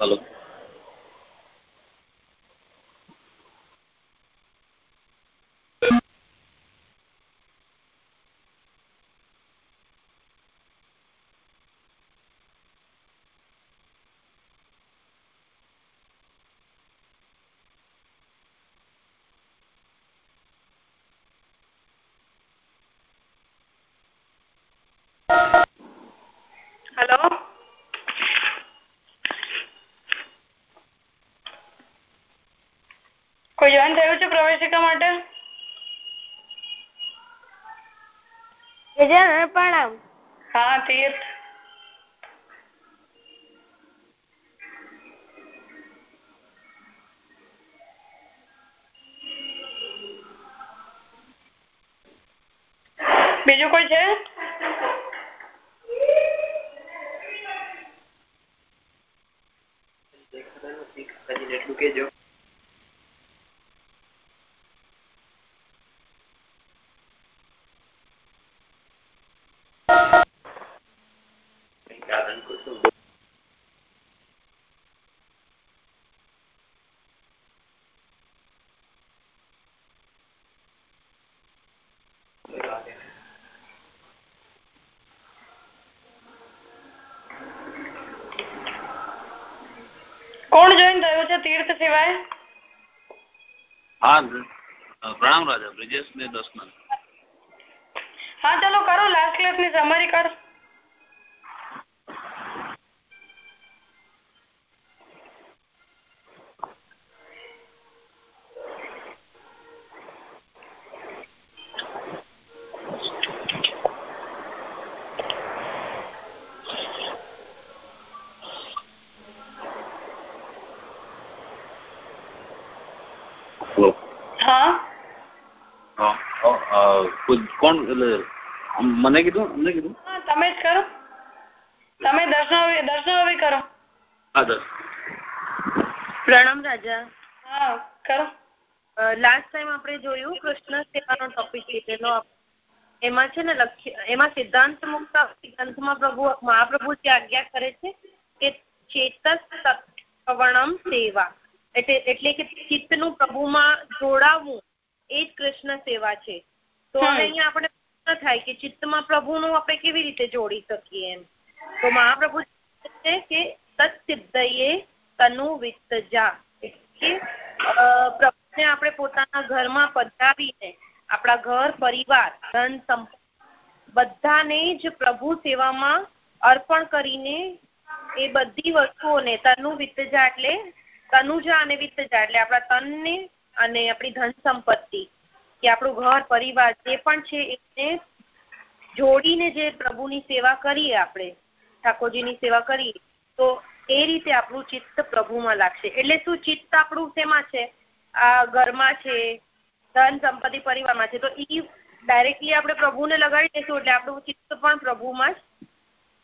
Hello hello કોઈ join થયું છે પ્રવેશિકા માટે? પ્રણામ હા તીર્થ બીજું કોઈ છે? એટલું કેજો કારણ કુસુમ કોણ જોઈન થયું છે તીર્થ સિવાય? હા પ્રણામ રાજા બ્રિજેશ ને દસમન હા ચલો કરો લાસ્ટ ક્લાસની સમરી કરો હલો હા હા અ, કોઈ કોણ એટલે મને કીધું અમને કીધું. તમે જ કરો. તમે દર્શન દર્શન હવે કરો. હા દસ પ્રણામ રાજા. હા કરો. લાસ્ટ ટાઈમ આપણે જોયું કૃષ્ણ સેવાનો ટોપિક લીધેલો એમાં છે ને લક્ષ્ય એમાં સિદ્ધાંત મુક્ત ગ્રંથમાં પ્રભુ મહાપ્રભુ જે આજ્ઞા કરે છે કે ચેતસ સત્વણમ સેવા. એટલે એટલે કે ચિત્તનું પ્રભુમાં જોડાવવું એ જ કૃષ્ણ સેવા છે. તો હવે અહીંયા આપણે પ્રશ્ન થાય કે ચિત્તમાં પ્રભુનું આપણે કેવી રીતે જોડી શકીએ એમ. તો મહાપ્રભુ છે કે તત્સિદ્ધયે તનુ વિત્તજા કે પ્રભુને આપણે પોતાના ઘરમાં પધરાવીને આપણા ઘર પરિવાર ધન સંપત્તિ બધાને જ પ્રભુ સેવામાં અર્પણ કરીને એ બધી વસ્તુઓને તનુ વિત્તજા એટલે તનુજા અને વિત્તજા એટલે આપણા તનને અને આપણી ધન સંપત્તિ કે આપણું ઘર પરિવાર જે પણ છે એને જોડીને જે પ્રભુની સેવા કરીએ આપણે ઠાકોરજીની સેવા કરીએ તો એ રીતે આપણું ચિત્ત પ્રભુમાં લાગશે. એટલે શું ચિત્ત આપણું શેમાં છે? આ ઘરમાં છે ધન સંપત્તિ પરિવારમાં છે. તો એ ડાયરેક્ટલી આપણે પ્રભુને લગાડી દઈશું એટલે આપણું ચિત્ત પણ પ્રભુમાં જ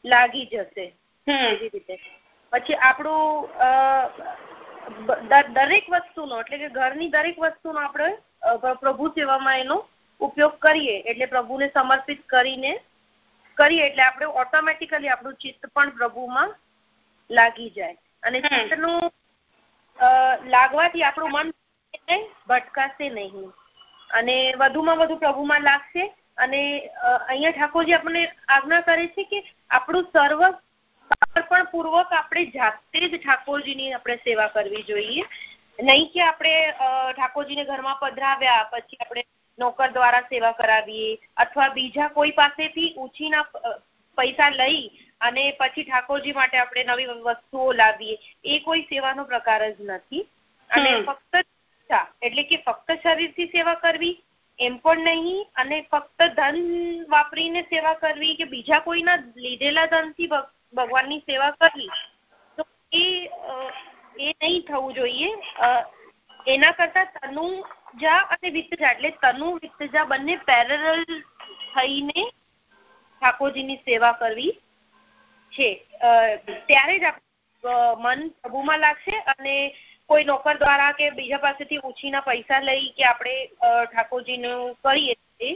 લાગી જશે. એવી રીતે. પછી આપણું દરેક વસ્તુનો એટલે કે ઘરની દરેક વસ્તુનો આપણે પ્રભુ સેવામાં એનો ઉપયોગ કરીએ એટલે પ્રભુને સમર્પિત કરીને કરીએ એટલે આપણે ઓટોમેટિકલી આપણું ચિત્ત પણ પ્રભુમાં લાગી જાય. અને. ચિત્તનું લાગવાથી આપણું મન ભટકાશે નહીં. અને વધુમાં વધુ પ્રભુમાં લાગશે. અને અહીંયા ઠાકોરજી આપણને આજ્ઞા કરે છે કે આપણું સર્વ સમર્પણ પૂર્વક આપણે જાતે જ ઠાકોરજીની આપણે સેવા કરવી જોઈએ નહીં કે આપણે ઠાકોરજીને ઘરમાં પધરાવ્યા પછી આપણે નોકર દ્વારા સેવા કરાવીએ અથવા બીજા કોઈ પાસેથી ઉછીના પૈસા લઈ અને પછી ઠાકોરજી માટે આપણે નવી વસ્તુઓ લાવીએ એ કોઈ સેવાનો પ્રકાર જ નથી અને. ફક્ત એટલે કે ફક્ત શરીરથી સેવા કરવી એમ પણ નહીં અને ફક્ત ધન વાપરીને સેવા કરવી કે બીજા કોઈના લીધેલા ધનથી ભગ- ભગવાનની સેવા કરવી, તો એ એ નહીં થવું જોઈએ. એના કરતા તનુજા અને વિત્તજા એટલે તનુ વિત્તજા બંને પેરેલલ થઈને ઠાકોરજીની સેવા કરવી છે. ત્યારે જ મન પ્રભુમાં લાગશે અને કોઈ નોકર દ્વારા કે બીજા પાસેથી ઉછીના પૈસા લઈ કે આપણે ઠાકોરજીનું કરીએ તે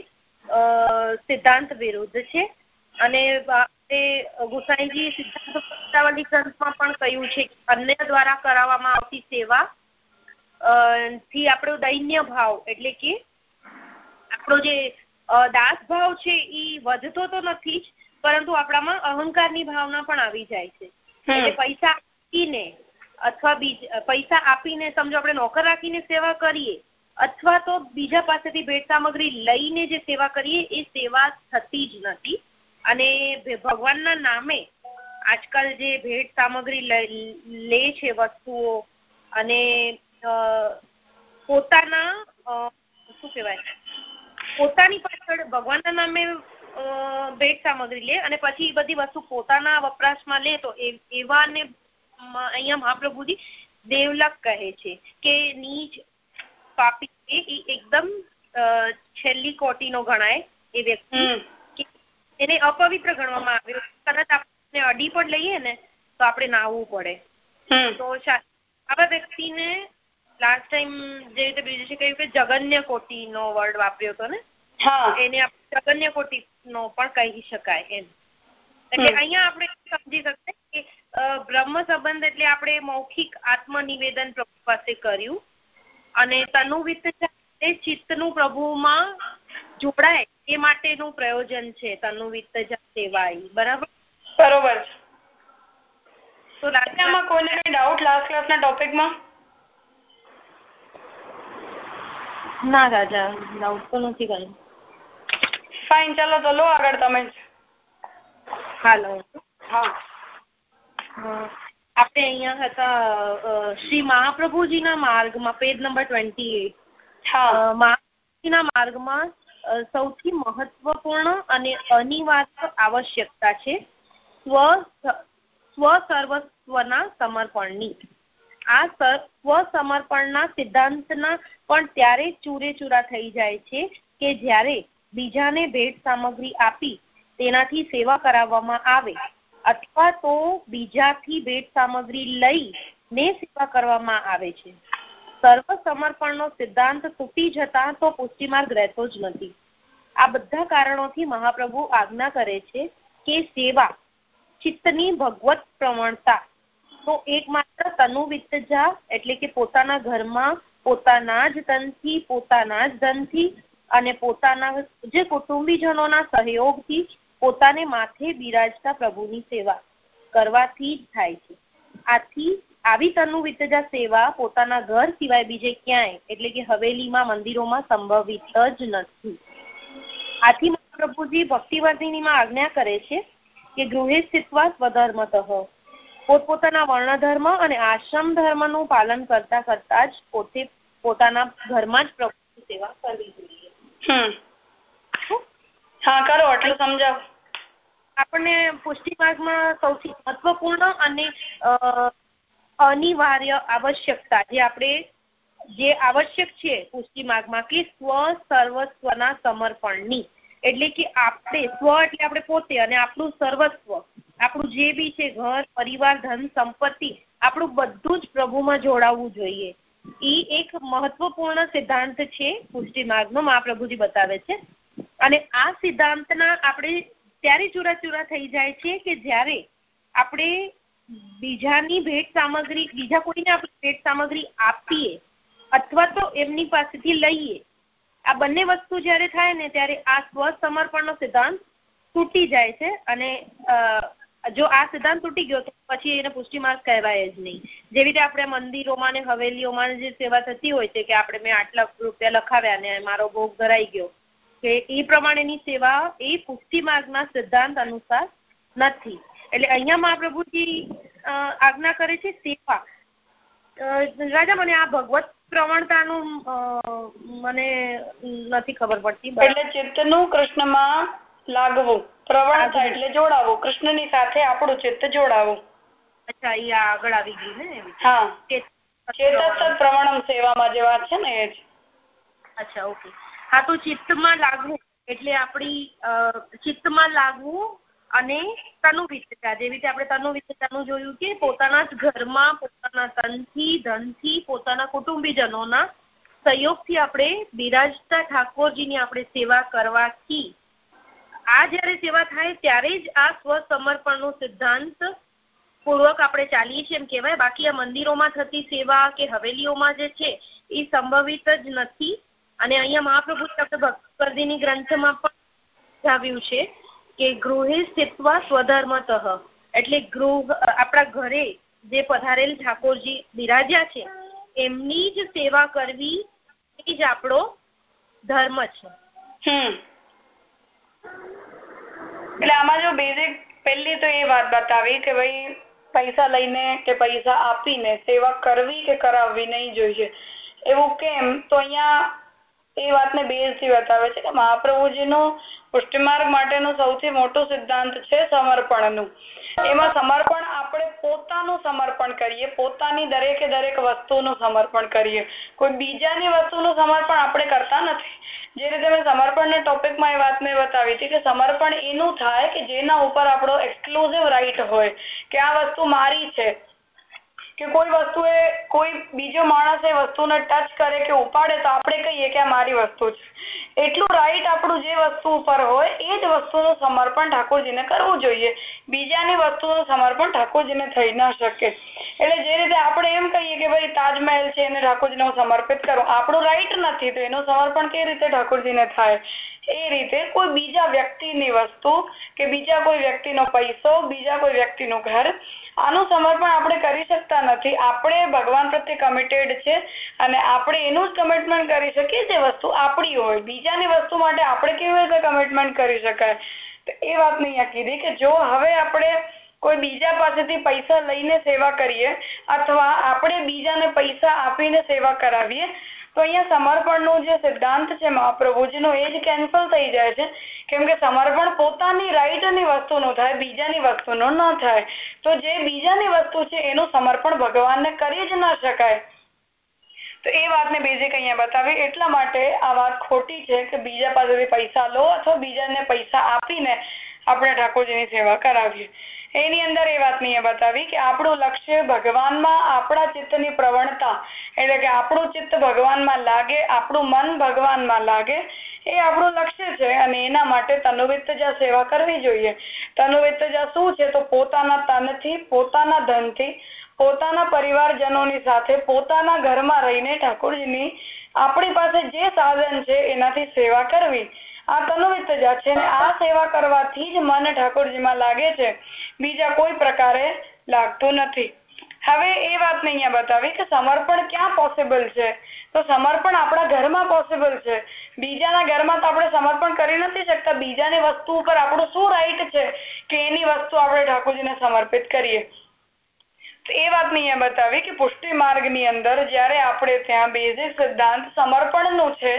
સિદ્ધાંત વિરુદ્ધ છે. અને આ તે ગોસાઈજી સિદ્ધાંત ગ્રંથમાં પણ કહ્યું છે કે અન્ય દ્વારા કરાવવામાં આવતી સેવા થી આપણો દૈન્ય ભાવ એટલે કે આપણો જે દાસ ભાવ છે એ વધતો તો નથી જ પરંતુ આપણામાં અહંકારની ભાવના પણ આવી જાય છે. એટલે પૈસા આપીને અથવા બીજ પૈસા આપીને સમજો આપણે નોકર રાખીને સેવા કરીએ અથવા તો બીજા પાસેથી ભેટ સામગ્રી લઈને જે સેવા કરીએ એ સેવા થતી જ નથી. અને ભગવાનના નામે આજકાલ જે ભેટ સામગ્રી લે- છે વસ્તુઓ અને પોતાના શું કહેવાય? પોતાની પાછળ ભગવાનના નામે ભેટ સામગ્રી લે અને પછી બધી વસ્તુ પોતાના વપરાશમાં લે તો એવાને અહીંયા મહાપ્રભુજી દેવલક કહે છે કે નીચ પાપી એ એકદમ છેલ્લી કોટીનો ગણાય એ વ્યક્તિ એને અપવિત્ર ગણવામાં આવ્યો કદાચ આપણે અડી પણ લઈએ ને તો આપણે નાહવું પડે. તો આવા વ્યક્તિને લાસ્ટ ટાઈમ જે રીતે બીજું કહ્યું કે જગન્ય કોટીનો વર્ડ વાપર્યો હતો ને એને આપણે જગન્ય કોટીનો પણ કહી શકાય એમ. એટલે. અહીંયા આપણે સમજી શકીએ કે બ્રહ્મ સંબંધ એટલે આપણે મૌખિક આત્મનિવેદન પ્રભુ પાસે કર્યું. અને તનુવિત એ ચિત્તનું પ્રભુમાં જોડાય એ માટેનું પ્રયોજન છે તનુ સેવા ઈ. બરાબર? બરોબર તો લાગે કોઈને કોઈ ડાઉટ લાસ્ટ ક્લાસના ટોપિકમાં ના રાજા ડાઉટ તો નથી કર્યું ફાઇન ચાલો તો લો આગળ તમે. હાલો. હા. આપણે અહીંયા હતા શ્રી મહાપ્રભુજીના માર્ગમાં પેજ નંબર ટ્વેન્ટી એટ. હા. મહાપ્રભુજીના માર્ગમાં સૌથી મહત્વપૂર્ણ અને અનિવાર્ય આવશ્યકતા છે સ્વ સ્વ સર્વસ્વના સમર્પણની. આ સ્વ સમર્પણના સિદ્ધાંતના પણ ત્યારે ચૂરેચૂરા ચૂરે ચૂરા થઈ જાય છે કે જ્યારે બીજાને ભેટ સામગ્રી આપી તેનાથી સેવા કરાવવામાં આવે અથવા તો બીજાથી ભેટ સામગ્રી લઈ ને સેવા કરવામાં આવે છે. સર્વ સમર્પણનો સિદ્ધાંત તૂટી જતા તો પુષ્ટિમાર્ગ રહેતો જ નથી. આ બધા કારણોથી મહાપ્રભુ આજ્ઞા કરે છે કે સેવા ચિત્તની ભગવત પ્રવણતા. તો એકમાત્ર તનુ વિત્તજા એટલે કે પોતાના ઘરમાં, પોતાના જ તનથી, પોતાના જ ધનથી અને પોતાના જે કુટુંબીજનોના સહયોગથી પોતાને માથે બિરાજતા પ્રભુની સેવા કરવાથી જ થાય છે. આથી આવી તનુ વિતજા સેવા પોતાના ઘર સિવાય બીજે ક્યાંય, એટલે કે હવેલીમાં, મંદિરોમાં સંભવિત જ નથી. આથી મહાપ્રભુજી ભક્તિવર્ધિનીમાં આજ્ઞા કરે છે કે ગૃહે સ્થિતવા સ્વધર્મતઃ. પોતપોતાના વર્ણધર્મ અને આશ્રમ ધર્મનું પાલન કરતા કરતા જ પોતે પોતાના ઘરમાં જ પ્રભુની સેવા કરવી જોઈએ. હમ. હા કરો એટલે સમજાવો. આપણને પુષ્ટિ માર્ગમાં સૌથી મહત્વપૂર્ણ અને અનિવાર્ય આવશ્યકતા જે આપણે જે આવશ્યક છે પુષ્ટિ માર્ગમાં કે સ્વ સર્વસ્વના સમર્પણની. એટલે કે આપણે સ્વ એટલે આપણે પોતે અને આપણું સર્વસ્વ. આપણું જે બી છે ઘર, પરિવાર, ધન, સંપત્તિ, આપણું બધું જ પ્રભુમાં જોડાવવું જોઈએ. ઈ એક મહત્વપૂર્ણ સિદ્ધાંત છે પુષ્ટિ માર્ગનો મહાપ્રભુજી બતાવે છે. અને આ સિદ્ધાંતના આપણે ત્યારે ચૂરાચૂરા થઈ જાય છે કે જ્યારે આપણે બીજાની ભેટ સામગ્રી, બીજા કોઈને આપણે ભેટ સામગ્રી આપીએ અથવા તો એમની પાસેથી લઈએ. આ બંને વસ્તુ જ્યારે થાય ને ત્યારે આ સ્વસમર્પણનો સિદ્ધાંત તૂટી જાય છે અને જો આ સિદ્ધાંત તૂટી ગયો તો પછી એને પુષ્ટિમાર્ગ કહેવાય જ નહીં. જેવી રીતે આપણે મંદિરોમાં ને હવેલીઓમાં જે સેવા થતી હોય છે કે આપણે મેં આટલા રૂપિયા લખાવ્યા ને મારો ભોગ ધરાઈ ગયો, કે એ પ્રમાણેની સેવા એ પુષ્ટિ માર્ગના સિદ્ધાંત અનુસાર નથી. એટલે અહીંયા મહાપ્રભુજી આજ્ઞા કરે છે સેવા. રાજા મને આ ભગવત પ્રવણતાનું મને નથી ખબર પડતી એટલે ચિત્તનું કૃષ્ણમાં લાગવું પ્રવણતા એટલે જોડાવું. કૃષ્ણની સાથે આપણું ચિત્ત જોડાવું. અચ્છા એ આગળ આવી ગયું ને. હા. પ્રવણમ સેવામાં જે વાત છે ને એ જ. અચ્છા ઓકે. હા તો ચિત્તમાં લાગવું એટલે આપણી ચિત્તમાં લાગવું અને તનુવિત્તતા જેવી રીતે આપણે તનુવિત્તતાનું જોયું કે પોતાના જ ઘરમાં, પોતાના તનથી ધનથી, પોતાના કુટુંબીજનોના સહયોગથી આપણે બિરાજતા ઠાકોરજીની આપણે સેવા કરવાથી. આ જ્યારે સેવા થાય ત્યારે જ આ સ્વસમર્પણનો સિદ્ધાંત પૂર્વક આપણે ચાલીએ છીએ એમ કહેવાય. બાકી આ મંદિરોમાં થતી સેવા કે હવેલીઓમાં જે છે, એ સંભવિત જ નથી. અને અહીંયા મહાપ્રભુ આપણે ભક્તિની ગ્રંથમાં પણ જાવ્યું છે કે ગૃહે સ્થિત્વા સ્વધર્મતઃ. એટલે ગૃહ આપણા ઘરે જે પધારેલ ઠાકોરજી બિરાજ્યા છે, એમની જ સેવા કરવી એ જ આપણો ધર્મ છે. એટલે આમાં જો બેઝિક પહેલી તો એ વાત બતાવી કે ભાઈ પૈસા લઈને કે પૈસા આપીને સેવા કરવી કે કરાવવી નહીં જોઈએ. એવું કેમ? તો અહીંયા એ વાતને બેઝથી બતાવે છે કે મહાપ્રભુજીનું પુષ્ટિમાર્ગ માટેનું સૌથી મોટું સિદ્ધાંત છે સમર્પણનું. એમાં સમર્પણ આપણે પોતાનું સમર્પણ કરીએ, પોતાની દરેકે દરેક વસ્તુનું સમર્પણ કરીએ. કોઈ બીજાની વસ્તુનું સમર્પણ આપણે કરતા નથી. જે રીતે મેં સમર્પણના ટોપિકમાં એ વાતને બતાવી હતી કે સમર્પણ એનું થાય કે જેના ઉપર આપણો એક્સક્લુઝિવ રાઈટ હોય, કે આ વસ્તુ મારી છે. કે કોઈ વસ્તુ એ કોઈ બીજો માણસ એ વસ્તુને ટચ કરે કે ઉપાડે તો આપણે કહીએ કે આ મારી વસ્તુ છે. એટલું રાઈટ આપણું જે વસ્તુ ઉપર હોય, એ જ વસ્તુનું સમર્પણ ઠાકોરજીને કરવું જોઈએ. બીજાની વસ્તુનું સમર્પણ ઠાકોરજીને થઈ ના શકે. એટલે જે રીતે આપણે એમ કહીએ કે ભાઈ તાજમહેલ છે, એને ઠાકોરજીને હું સમર્પિત કરું. આપણું રાઈટ નથી, તો એનું સમર્પણ કઈ રીતે ઠાકોરજીને થાય? એ રીતે કોઈ બીજા વ્યક્તિની વસ્તુ કે બીજા કોઈ વ્યક્તિનો પૈસો, બીજા કોઈ વ્યક્તિનું ઘર આનું સમર્પણ આપણે કરી શકતા નથી. આપણે ભગવાન પ્રત્યે કમિટેડ છે અને આપણે એનું જ કમિટમેન્ટ કરી શકીએ જે વસ્તુ આપણી હોય. બીજાની વસ્તુ માટે આપણે કેવી રીતે કમિટમેન્ટ કરી શકાય? તો એ વાત નહીં કીધી કે જો હવે આપણે કોઈ બીજા પાસેથી પૈસા લઈને સેવા કરીએ અથવા આપણે બીજાને પૈસા આપીને સેવા કરાવીએ તો અહીંયા સમર્પણનો જે સિદ્ધાંત છે મહાપ્રભુજીનો, એ જ કેન્સલ થઈ જાય છે. કેમ કે સમર્પણ પોતાની રાઈટની વસ્તુનું થાય, બીજાની વસ્તુનું ન થાય. તો જે બીજાની વસ્તુ છે, એનું સમર્પણ ભગવાનને કરી જ ન શકાય. તો એ વાતને બેઝિક અહીંયા બતાવી. એટલા માટે આ વાત ખોટી છે કે બીજા પાસેથી પૈસા લો અથવા બીજાને પૈસા આપીને આપણે ઠાકોરજીની સેવા કરાવીએ. એની અંદર એ વાત નહીં બતાવી કે આપણું લક્ષ્ય ભગવાનમાં આપણા ચિત્તની પ્રવણતા, એટલે કે આપણું ચિત્ત ભગવાનમાં લાગે, આપણું મન ભગવાનમાં લાગે, એ આપણું લક્ષ્ય છે અને એના માટે તનુવિત્તજા સેવા કરવી જોઈએ. તનુવિત્તજા શું છે? તો પોતાના તનથી, પોતાના ધનથી, પોતાના પરિવારજનોની સાથે, પોતાના ઘરમાં રહીને ઠાકોરજીની આપણી પાસે જે સાધન છે, એનાથી સેવા કરવી. આ તનુવિત્તજા છે અને આ સેવા કરવાથી જ મન ઠાકોરજીમાં લાગે છે. બીજા કોઈ પ્રકારે લાગતું નથી. હવે એ વાતને અહીંયા બતાવી કે સમર્પણ ક્યાં પોસિબલ છે? તો સમર્પણ આપણા ઘરમાં પોસિબલ છે. બીજાના ઘરમાં તો આપણે સમર્પણ કરી નથી શકતા. બીજાની વસ્તુ ઉપર આપણું શું રાઈટ છે કે એની વસ્તુ આપણે ઠાકોરજીને સમર્પિત કરીએ? એ વાત અહીંયા બતાવી કે પુષ્ટિ માર્ગની અંદર જ્યારે આપણે ત્યાં બેઝિક સિદ્ધાંત સમર્પણનું છે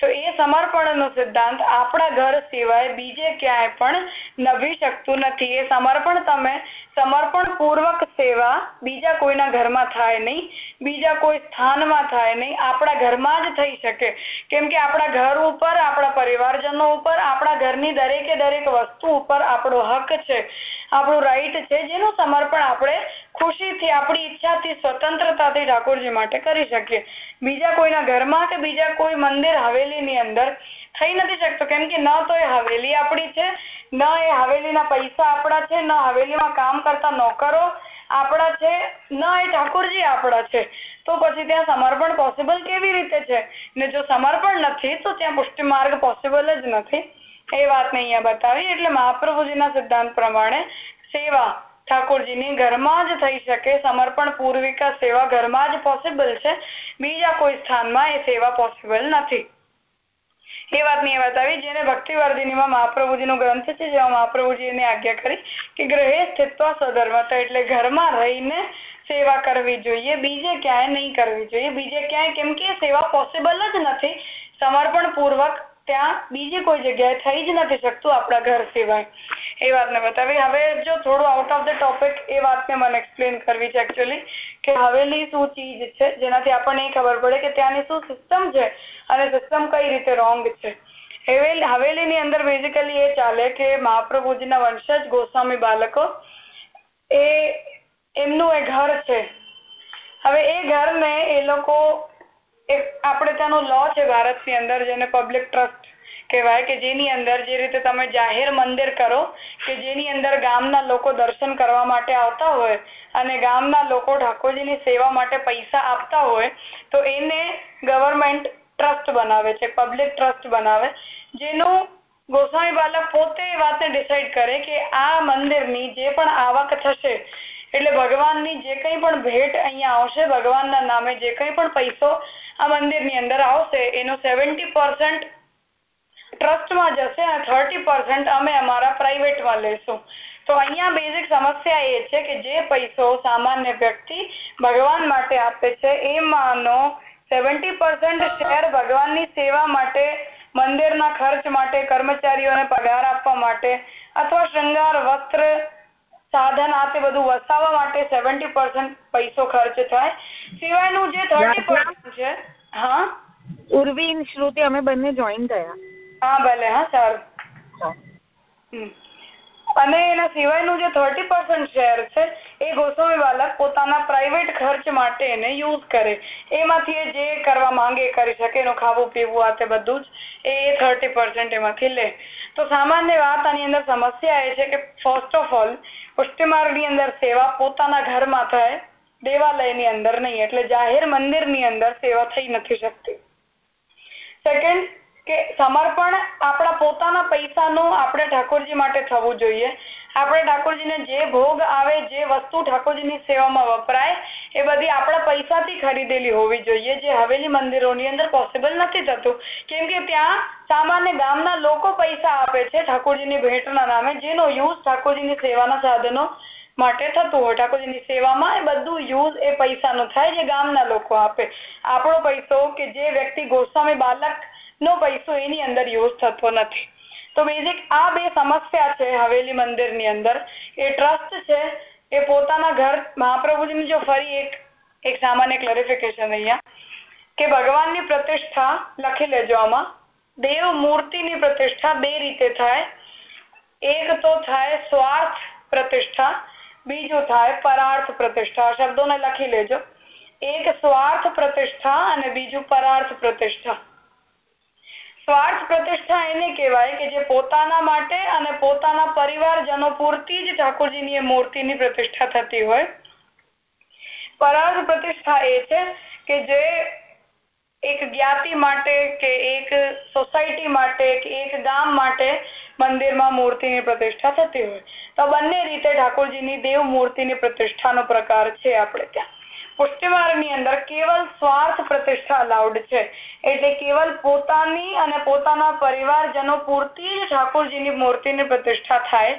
તો એ સમર્પણનો સિદ્ધાંત આપણા ઘર સિવાય બીજે ક્યાંય પણ નભી શકતું નથી. એ સમર્પણ તમે સમર્પણ પૂર્વક સેવા બીજા કોઈના ઘરમાં થાય નહીં, બીજા કોઈ સ્થાનમાં થાય નહીં, આપણા ઘરમાં જ થઈ શકે. કેમ કે આપણા ઘર ઉપર, આપણા પરિવારજનો ઉપર, આપણા ઘરની દરેકે દરેક વસ્તુ ઉપર આપણો હક છે, આપણું રાઈટ છે, જેનું સમર્પણ આપણે ખુશીથી, આપણી ઈચ્છાથી, સ્વતંત્રતાથી ઠાકોરજી માટે કરી શકીએ. બીજા કોઈના ઘરમાં કે બીજા કોઈ મંદિર હવે હવેલીની અંદર થઈ નથી શકતો. કેમ કે ન તો એ હવેલી આપણી છે, ન એ હવેલીના પૈસા આપણા છે, ન હવેલીમાં કામ કરતા નોકરો આપણા છે, ન એ ઠાકોરજી આપણા છે. તો પછી ત્યાં સમર્પણ પોસિબલ કેવી રીતે છે? ને જો સમર્પણ નથી, તો ત્યાં પુષ્ટિ માર્ગ પોસિબલ જ નથી. એ વાતને અહીંયા બતાવી. એટલે મહાપ્રભુજીના સિદ્ધાંત પ્રમાણે સેવા ઠાકોરજીની ઘરમાં જ થઈ શકે. સમર્પણ પૂર્વિકા સેવા ઘરમાં જ પોસિબલ છે. બીજા કોઈ સ્થાનમાં એ સેવા પોસિબલ નથી. એ વાતની એ વાત આવી જેને ભક્તિવર્ધિનીમાં મહાપ્રભુજીનો ગ્રંથ છે જેમાં મહાપ્રભુજી એને આજ્ઞા કરી કે ગ્રહે સ્થિત્વ સધર્મતા એટલે ઘરમાં રહીને સેવા કરવી જોઈએ, બીજે ક્યાંય નહીં કરવી જોઈએ, બીજે ક્યાંય કેમ કે સેવા પોસિબલ જ નથી. સમર્પણ પૂર્વક ત્યાં બીજી કોઈ જગ્યાએ થઈ જ નથી શકતું આપણા ઘર સિવાય. એ વાતને બતાવી. હવે જો થોડું આઉટ ઓફ ધ ટોપિક એ વાતને મને એક્સપ્લેન કરવી છે એકચ્યુઅલી કે હવેલી શું ચીજ છે, જેનાથી આપણને એ ખબર પડે કે ત્યાંની શું સિસ્ટમ છે અને સિસ્ટમ કઈ રીતે રોંગ છે. હવેલીની અંદર બેઝિકલી એ ચાલે કે મહાપ્રભુજીના વંશજ ગોસ્વામી બાળકો એ એમનું એ ઘર છે. હવે એ ઘરને એ લોકો આપણે ત્યાંનો લો છે ભારતની અંદર, જેને પબ્લિક ટ્રસ્ટ કહેવાય કે જેની અંદર જે રીતે તમે જાહેર મંદિર કરો, કે જેની અંદર ગામના લોકો દર્શન કરવા માટે આવતા હોય અને ગામના લોકો ઠાકોરજીની સેવા માટે પૈસા આપતા હોય, તો એને ગવર્મેન્ટ ટ્રસ્ટ બનાવે છે પબ્લિક ટ્રસ્ટ બનાવે. જેનું ગોસ્વામી બાલક પોતે એ વાતને ડિસાઈડ કરે કે આ મંદિરની જે પણ આવક થશે એટલે ભગવાનની જે કંઈ પણ ભેટ અહીંયા આવશે, ભગવાનના નામે જે કંઈ પણ પૈસો આ મંદિરની અંદર આવશે, એનો સેવન્ટી પર્સન્ટ ટ્રસ્ટમાં જશે અને થર્ટી અમે અમારા પ્રાઇવેટમાં લેશું. તો અહીંયા બેઝિક સમસ્યા એ છે કે જે પૈસો સામાન્ય વ્યક્તિ ભગવાન માટે આપે છે, એમાંનો સેવન્ટી પર્સન્ટ શેર ભગવાનની સેવા માટે, મંદિરના ખર્ચ માટે, કર્મચારીઓને પગાર આપવા માટે, અથવા શ્રંગાર વસ્ત્ર સાધન આ તે બધું વસાવવા માટે સેવન્ટી પર્સન્ટ પૈસો ખર્ચ થાય. સિવાયનું જે થર્ટી પર્સન્ટ છે હા? ઉર્વી શ્રુતિ અમે બંને જોઈન થયા. હા ભલે હા સારું. અને એના સિવાયનું જે થર્ટી પર્સન્ટ શેર છે, એ ગોસ્વામી બાલક પોતાના પ્રાઇવેટ ખર્ચ માટે એને યુઝ કરે. એમાંથી એ જે કરવા માંગે કરી શકે, એનું ખાવું, પીવું, આ તે બધું જ એ થર્ટી પર્સન્ટ એમાંથી લે. તો સામાન્ય વાત આની અંદર સમસ્યા એ છે કે ફર્સ્ટ ઓફ ઓલ પુષ્ટિમાર્ગની અંદર સેવા પોતાના ઘરમાં થાય, દેવાલયની અંદર નહીં, એટલે જાહેર મંદિરની અંદર સેવા થઈ નથી શકતી. સેકન્ડ કે સમર્પણ આપણા પોતાના પૈસાનું આપણે ઠાકોરજી માટે થવું જોઈએ. આપણે ઠાકોરજીને જે ભોગ આવે, જે વસ્તુ ઠાકોરજીની સેવામાં વપરાય, એ બધી આપણા પૈસાથી ખરીદેલી હોવી જોઈએ, જે હવેલી મંદિરોની અંદર પોસિબલ નથી થતું. કેમ કે ત્યાં સામાન્ય ગામના લોકો પૈસા આપે છે ઠાકોરજીની ભેટના નામે, જેનો યુઝ ઠાકોરજીની સેવાના સાધનો માટે થતું હોય. ઠાકોરજીની સેવામાં એ બધું યુઝ એ પૈસાનો થાય જે ગામના લોકો આપે. આપણો પૈસો કે જે વ્યક્તિ ગોસ્વામી બાલક નો પૈસો એની અંદર યુઝ થતો નથી. તો બેઝિક આ બે સમસ્યા છે હવેલી મંદિરની અંદર. એ ટ્રસ્ટ છે, એ પોતાના ઘર, મહાપ્રભુજીની જો ફરી એક એક સામાન્ય ક્લેરિફિકેશન અહીંયા, કે ભગવાનની પ્રતિષ્ઠા લખી લેજો આમાં. દેવ મૂર્તિની પ્રતિષ્ઠા બે રીતે થાય. એક તો થાય સ્વાર્થ પ્રતિષ્ઠા, બીજું થાય પરાર્થ પ્રતિષ્ઠા. શબ્દોને લખી લેજો. એક સ્વાર્થ પ્રતિષ્ઠા અને બીજું પરાર્થ પ્રતિષ્ઠા. સ્વાર્થ પ્રતિષ્ઠા એને કહેવાય કે જે પોતાના માટે અને પોતાના પરિવારજનો પૂરતી જ ઠાકોરજીની એ મૂર્તિની પ્રતિષ્ઠા થતી હોય. પરાર્થ પ્રતિષ્ઠા એ છે કે જે એક જ્ઞાતિ માટે કે એક સોસાયટી માટે કે એક ગામ માટે મંદિરમાં મૂર્તિની પ્રતિષ્ઠા થતી હોય. તો બંને રીતે ઠાકોરજીની દેવ મૂર્તિની પ્રતિષ્ઠાનો પ્રકાર છે આપણે ત્યાં. પુષ્ટિમાર્ગની અંદર કેવલ સ્વાર્થ પ્રતિષ્ઠા અલાઉડ છે. એટલે કેવલ પોતાની અને પોતાના પરિવારજનો પૂરતી જ ઠાકોરજીની મૂર્તિની પ્રતિષ્ઠા થાય,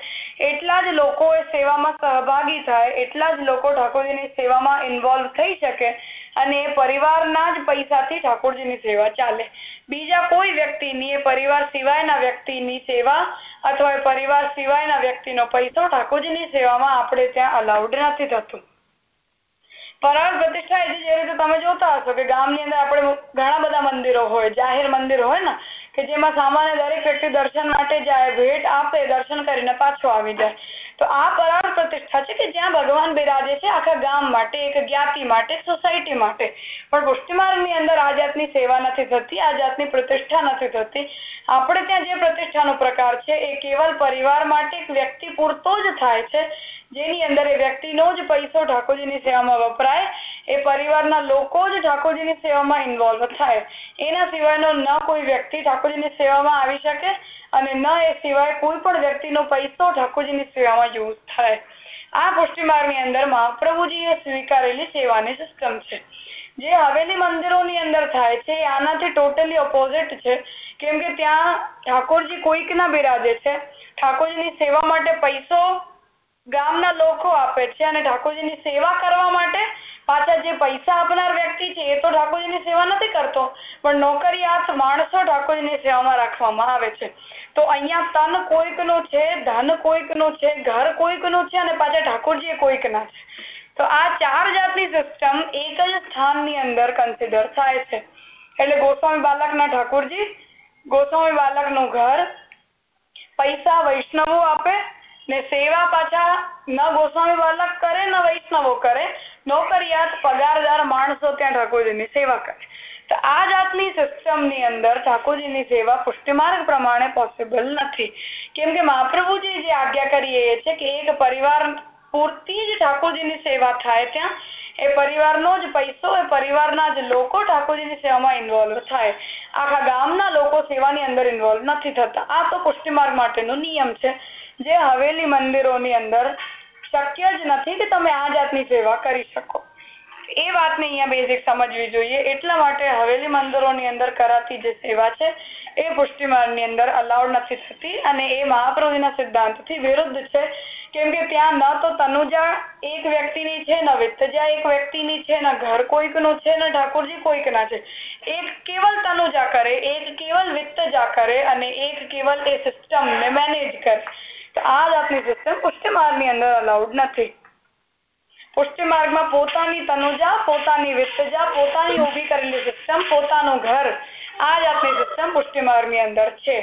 એટલા જ લોકો એ સેવામાં સહભાગી થાય, એટલા જ લોકો ઠાકોરજીની સેવામાં ઇન્વોલ્વ થઈ શકે અને એ પરિવારના જ પૈસાથી ઠાકોરજીની સેવા ચાલે. બીજા કોઈ વ્યક્તિની, એ પરિવાર સિવાયના વ્યક્તિની સેવા અથવા પરિવાર સિવાયના વ્યક્તિનો પૈસો ઠાકોરજીની સેવામાં આપણે ત્યાં અલાઉડ નથી થતું. પરાળ પ્રતિષ્ઠા એટલે જે રીતે તમે જોતા હશો કે ગામની અંદર આપણે ઘણા બધા મંદિરો હોય, જાહેર મંદિર હોય ને, કે જેમાં સામાન્ય દરેક વ્યક્તિ દર્શન માટે જાય, ભેટ આપે, દર્શન કરીને પાછો આવી જાય. તો આ પરાણ પ્રતિષ્ઠા છે કે જ્યાં ભગવાન બિરાજે છે, આખા ગામ માટે, એક જ્ઞાતિ માટે સોસાયટી માટે. પણ પુષ્ટિમાર્ગની અંદર આ જાતની સેવા નથી થતી, આ જાતની પ્રતિષ્ઠા નથી થતી. આપણે ત્યાં જે પ્રતિષ્ઠાનો પ્રકાર છે, એ કેવલ પરિવાર માટે એક વ્યક્તિ પૂરતો જ થાય છે. જેની અંદર એ વ્યક્તિનો જ પૈસો ઠાકોરજીની સેવામાં વપરાય, એ પરિવારના લોકો જ ઠાકોરજીની સેવામાં ઇન્વોલ્વ થાય. એના સિવાયનો ન કોઈ વ્યક્તિ ઠાકોરજીની સેવામાં આવી શકે અને ન એ સિવાય કોઈ પણ વ્યક્તિનો પૈસો ઠાકોરજીની સેવામાં યુઝ થાય. આ પુષ્ટિમાર્ગની અંદર મહાપ્રભુજીએ સ્વીકારેલી સેવાની સિસ્ટમ છે. જે હવેલી મંદિરોની અંદર થાય છે આનાથી ટોટલી ઓપોઝિટ છે. કેમ કે ત્યાં ઠાકોરજી કોઈકના બિરાજે છે. ઠાકોરજીની સેવા માટે પૈસો ગામના લોકો આપે છે અને ઠાકોરજીની સેવા કરવા માટે પાછા જે પૈસા આપનાર વ્યક્તિ છે, એ તો ઠાકોરજીની સેવા નથી કરતો, પણ નોકરિયાત માણસો ઠાકોરજીની સેવામાં રાખવામાં આવે છે. તો અહીંયા તન કોઈકનું છે, ધન કોઈકનું છે, ઘર કોઈકનું છે અને પાછા ઠાકોરજી કોઈકના છે. તો આ ચાર જાતની સિસ્ટમ એક જ સ્થાનની અંદર કન્સિડર થાય છે. એટલે ગોસ્વામી બાલકના ઠાકોરજી, ગોસ્વામી બાલકનું ઘર, પૈસા વૈષ્ણવો આપે ને સેવા પાછા ન ગોસ્વામી બાલક કરે, ન વૈષ્ણવો કરે, નોકરિયાત, પગારદાર માણસો ત્યાં ઠાકોરજીની સેવા કરે? તો આ જાતની સિસ્ટમની અંદર ઠાકોરજીની સેવા પુષ્ટિમાર્ગ પ્રમાણે પોસિબલ નથી. કેમ કે મહાપ્રભુજી જે આજ્ઞા કરીએ છે કે એક પરિવાર પૂરતી જ ઠાકોરજીની સેવા થાય ત્યાં એ પરિવારનો જ પૈસો, એ પરિવારના જ લોકો ઠાકોરજીની સેવામાં ઇન્વોલ્વ થાય. આખા ગામના લોકો સેવાની અંદર ઇન્વોલ્વ નથી થતા. આ તો પુષ્ટિમાર્ગ માટેનો નિયમ છે. જે હવેલી મંદિરોની અંદર શક્ય જ નથી કે તમે આ જાતની સેવા કરી શકો. એ વાતને અહીંયા બેઝિક સમજવી જોઈએ. એટલા માટે હવેલી મંદિરોની અંદર કરાતી જે સેવા છે, એ પુષ્ટિમાર્ગની અંદર અલાઉડ નથી થતી અને એ મહાપ્રભુના સિદ્ધાંતથી વિરુદ્ધ છે. કેમ કે ત્યાં ન તો તનુજા એક વ્યક્તિની છે, ન વિત્તજા એક વ્યક્તિની છે, ન ઘર કોઈકનું છે, ને ઠાકોરજી કોઈકના છે. એક કેવલ તનુજા કરે, એક કેવલ વિત્તજા કરે અને એક કેવલ એ સિસ્ટમને મેનેજ કરે. આ જાતની સિસ્ટમ પુષ્ટિમાર્ગની અંદર અલાઉડ નથી. પુષ્ટિ માર્ગમાં પોતાની તનુજા, પોતાની વિત્તજા પોતાની ઊભી કરેલી સિસ્ટમ પોતાનું ઘર. આ જાતની સિસ્ટમ પુષ્ટિ માર્ગની અંદર છે.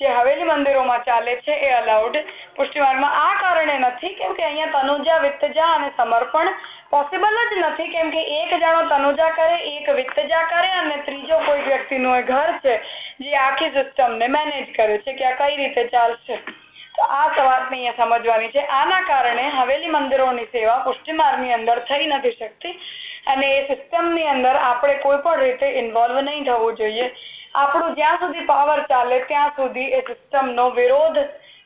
જે હવેલી મંદિરોમાં ચાલે છે, એ અલાઉડ પુષ્ટિમાર્ગમાં આ કારણે નથી કેમ કે અહીંયા તનુજા વિત્તજા અને સમર્પણ પોસિબલ જ નથી કેમ કે એક જણો તનુજા કરે, એક વિત્તજા કરે અને ત્રીજો કોઈ વ્યક્તિનું ઘર છે, જે આખી સિસ્ટમને મેનેજ કરે છે કે આ કઈ રીતે ચાલશે. તો આ સવાતને અહીંયા સમજવાની છે. આના કારણે હવેલી મંદિરોની સેવા પુષ્ટિમાર્ગની અંદર થઈ નથી શકતી અને એ સિસ્ટમની અંદર આપણે કોઈ પણ રીતે ઇન્વોલ્વ નહીં થવું જોઈએ. આપણું જ્યાં સુધી પાવર ચાલે ત્યાં સુધી એ સિસ્ટમનો વિરોધ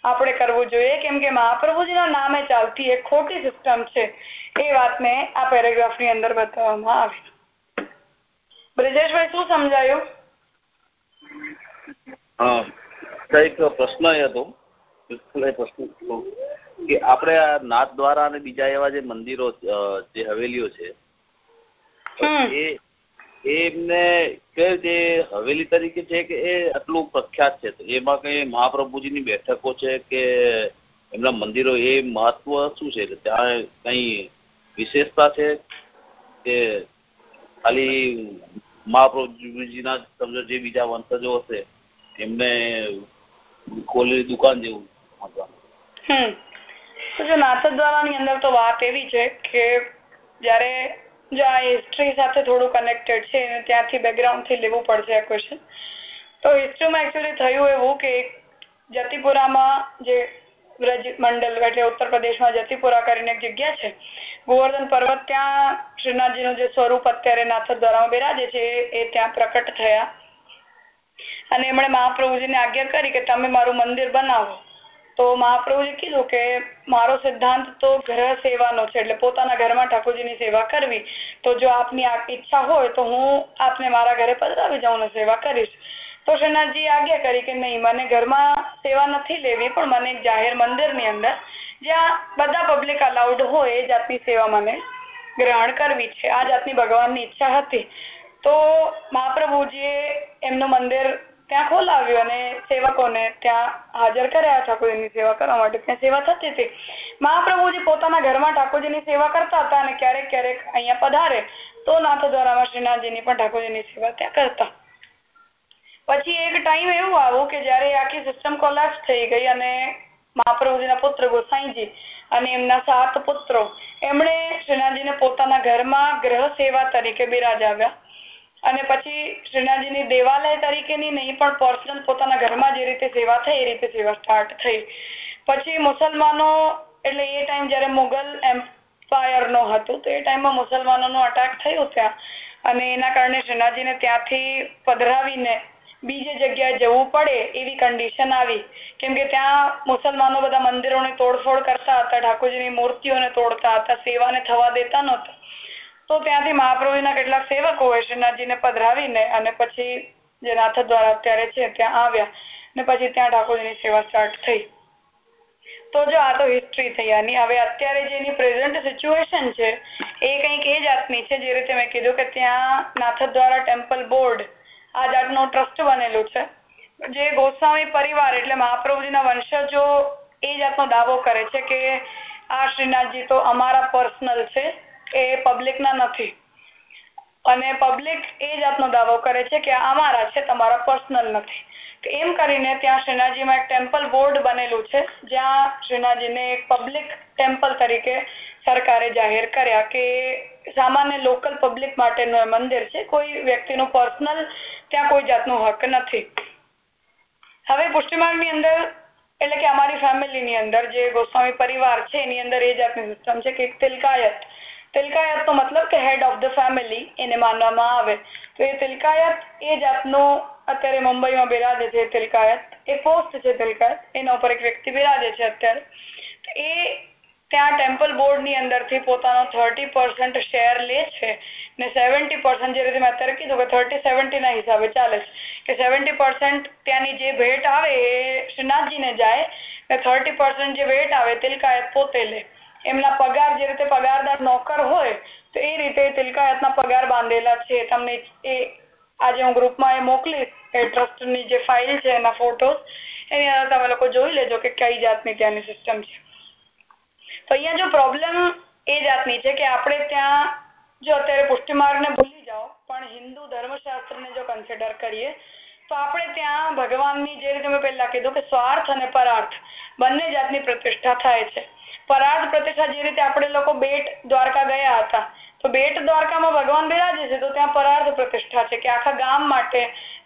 આપણે કરવું જોઈએ. કેમ કે મહાપ્રભુજીના નામે ચાલતી એક ખોટી સિસ્ટમ છે. એ વાતને આ પેરેગ્રાફની અંદર બતાવવામાં આવી. બ્રિજેશભાઈ, શું સમજાયું? પ્રશ્ન કે આપણે આ નાથ દ્વારા અને બીજા એવા જે મંદિરો જે હવેલીઓ છે એ એમને કે જે હવેલી તરીકે છે કે એ આટલું પ્રખ્યાત છે? એમાં કઈ મહાપ્રભુજીની બેઠકો છે કે એમના મંદિરો એ મહત્વ શું છે? કે ત્યાં કઈ વિશેષતા છે કે ખાલી મહાપ્રભુજીના સમજો જે બીજા વંશજો હશે એમને ખોલેલી દુકાન જેવું હમ. જો નાથદ્વારાની અંદર તો વાત એવી છે કે જ્યારે જો આ હિસ્ટ્રી સાથે થોડું કનેક્ટેડ છે અને ત્યાંથી બેકગ્રાઉન્ડથી લેવું પડશે આ ક્વેશ્ચન તો હિસ્ટ્રીમાં એકચ્યુઅલી થયું એવું કે જતીપુરામાં જે વ્રજ મંડળ ઉત્તર પ્રદેશમાં જતીપુરા કરીને એક જગ્યા છે, ગોવર્ધન પર્વત ત્યાં શ્રીનાથજીનું જે સ્વરૂપ અત્યારે નાથદ્વારામાં બિરાજે છે, એ ત્યાં પ્રકટ થયા. અને એમણે મહાપ્રભુજીને આજ્ઞા કરી કે તમે મારું મંદિર બનાવો. તો મહાપ્રભુએ કીધું કે મારો સિદ્ધાંત તો ગ્રહ સેવાનો છે, એટલે પોતાના ઘરમાં ઠાકોરજીની સેવા કરવી. તો જો આપની ઈચ્છા હોય તો હું આપને મારા ઘરે પધરાવી જાઉં ને સેવા કરીશ. તો શ્રીનાથજી આજ્ઞા કરી કે નહીં, મને ઘરમાં સેવા નથી લેવી, પણ મને જાહેર મંદિરની અંદર જ્યાં બધા પબ્લિક અલાઉડ હોય એ જાતની સેવા મને ગ્રહણ કરવી છે. આ જાતની ભગવાનની ઈચ્છા હતી. તો મહાપ્રભુજીએ એમનું મંદિર ત્યાં ખોલાવ્યું અને સેવકોને ત્યાં હાજર કર્યા ઠાકોરજીની સેવા કરવા માટે ત્યાં સેવા થતી હતી મહાપ્રભુજી પોતાના ઘરમાં ઠાકોરજીની સેવા કરતા હતા અને ક્યારેક ક્યારેક અહીંયા પધારે તો નાથ દ્વારામાં શ્રીનાથજીની પણ ઠાકોરજીની સેવા ત્યાં કરતા પછી એક ટાઈમ એવું આવ્યું કે જયારે આખી સિસ્ટમ કોલેપ્સ થઈ ગઈ અને મહાપ્રભુજીના પુત્ર ગોસાઈજી અને એમના સાત પુત્રો, એમણે શ્રીનાથજીને પોતાના ઘરમાં ગ્રહ સેવા તરીકે બિરાજાવ્યા અને પછી શ્રીનાથજીની દેવાલય તરીકેની નહીં, પણ પર્સનલ પોતાના ઘરમાં જે રીતે સેવા થઈ, એ રીતે સેવા સ્ટાર્ટ થઈ. પછી મુસલમાનો, એટલે એ ટાઈમ જયારે મુગલ એમ્પાયર નો હતું, તો એ ટાઈમમાં મુસલમાનોનું અટેક થયું ત્યાં. અને એના કારણે શ્રીનાથજીને ત્યાંથી પધરાવીને બીજી જગ્યાએ જવું પડે એવી કન્ડિશન આવી. કેમ કે ત્યાં મુસલમાનો બધા મંદિરોને તોડફોડ કરતા હતા, ઠાકોરજીની મૂર્તિઓને તોડતા હતા, સેવાને થવા દેતા નહોતા. તો ત્યાંથી મહાપ્રભુના કેટલાક સેવકો વૈષ્ણવજીને પધરાવીને અને પછી જે નાથ દ્વારા અત્યારે છે, ત્યાં આવ્યા ને પછી ત્યાં ઠાકોરજીની સેવા સ્ટાર્ટ થઈ. તો જો આ તો હિસ્ટ્રી થઈ આની. હવે અત્યારે જેની પ્રેઝન્ટ સિચ્યુએશન છે, એ કંઈક એ જાતની છે, જે રીતે મેં કીધું કે ત્યાં નાથ દ્વારા ટેમ્પલ બોર્ડ આ જાતનું ટ્રસ્ટ બનેલું છે. જે ગોસ્વામી પરિવાર એટલે મહાપ્રભુજીના વંશજો એ જાતનો દાવો કરે છે કે આ શ્રીનાથજી તો અમારા પર્સનલ છે. એ પબ્લિક ના નથી. અને પબ્લિક એ જાતનો દાવો કરે છે કે અમારા છે, તમારા પર્સનલ નથી. એમ કરીને ત્યાં શ્રીનાથજીમાં એક ટેમ્પલ બોર્ડ બનેલું છે, જ્યાં શ્રીનાથજીને એક પબ્લિક ટેમ્પલ તરીકે સરકારે જાહેર કર્યા કે સામાન્ય લોકલ પબ્લિક માટેનું મંદિર છે, કોઈ વ્યક્તિનું પર્સનલ ત્યાં કોઈ જાતનો હક નથી. હવે પુષ્ટિમાર્ગની અંદર, એટલે કે અમારી ફેમિલીની અંદર જે ગોસ્વામી પરિવાર છે, એની અંદર એ જાતની છે કે તિલકાયત તિલકાયત નો મતલબ કે હેડ ઓફ ધ ફેમિલી એને માનવામાં આવે. તો એ તિલકાયત એ જાતનું અત્યારે મુંબઈમાં બિરાજે છે તિલકાયત. એ પોસ્ટ છે તિલકાયત. એના ઉપર એક વ્યક્તિ બિરાજે છે અત્યારે. એ ત્યાં ટેમ્પલ બોર્ડની અંદરથી પોતાનો થર્ટી પર્સન્ટ શેર લે છે ને સેવન્ટી પર્સન્ટ જે રીતે મેં અત્યારે કીધું કે થર્ટી સેવન્ટીના હિસાબે ચાલે છે. કે સેવન્ટી પર્સન્ટ ત્યાંની જે ભેટ આવે એ શ્રીનાથજીને જાય ને થર્ટી પર્સન્ટ જે ભેટ આવે તિલકાયત પોતે લે. એમના પગાર જે રીતે પગારદાર નોકર હોય, તો એ રીતે તિલકાયતના પગાર બાંધેલા છે. તમને એ આજે હું ગ્રુપમાં એ મોકલીશ, એ ટ્રસ્ટની જે ફાઇલ છે, એના ફોટોસ એની અંદર તમે લોકો જોઈ લેજો કે કઈ જાતની ત્યાંની સિસ્ટમ છે. તો અહીંયા જો પ્રોબ્લેમ એ જાતની છે કે આપણે ત્યાં જો અત્યારે પુષ્ટિમાર્ગને ભૂલી જાઓ, પણ હિન્દુ ધર્મશાસ્ત્રને જો કન્સિડર કરીએ તો આપણે ત્યાં ભગવાનની જે રીતે મેં પહેલા કીધું કે સ્વાર્થ અને પરાર્થ બંને જાતની પ્રતિષ્ઠા થાય છે. પરાર્થ પ્રતિષ્ઠા જે રીતે આપણે લોકો બેટ દ્વારકા ગયા હતા, તો બેટ દ્વારકામાં ભગવાન બિરાજે છે, તો ત્યાં પરાર્થ પ્રતિષ્ઠા છે કે આખા ગામ માટે,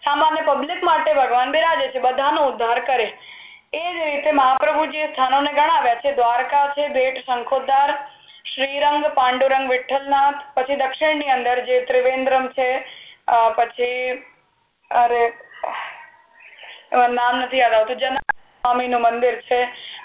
સામાન્ય પબ્લિક માટે ભગવાન બિરાજે છે, બધાનો ઉદ્ધાર કરે. એ જ રીતે મહાપ્રભુજીએ સ્થાનોને ગણાવ્યા છે, દ્વારકા છે, બેટ શંખોદ્ધાર, શ્રીરંગ, પાંડુરંગ વિઠ્ઠલનાથ, પછી દક્ષિણની અંદર જે ત્રિવેન્દ્રમ છે પછી અરે નામ નથી યાદ આવતું. જના સ્વામીનું મંદિર છે,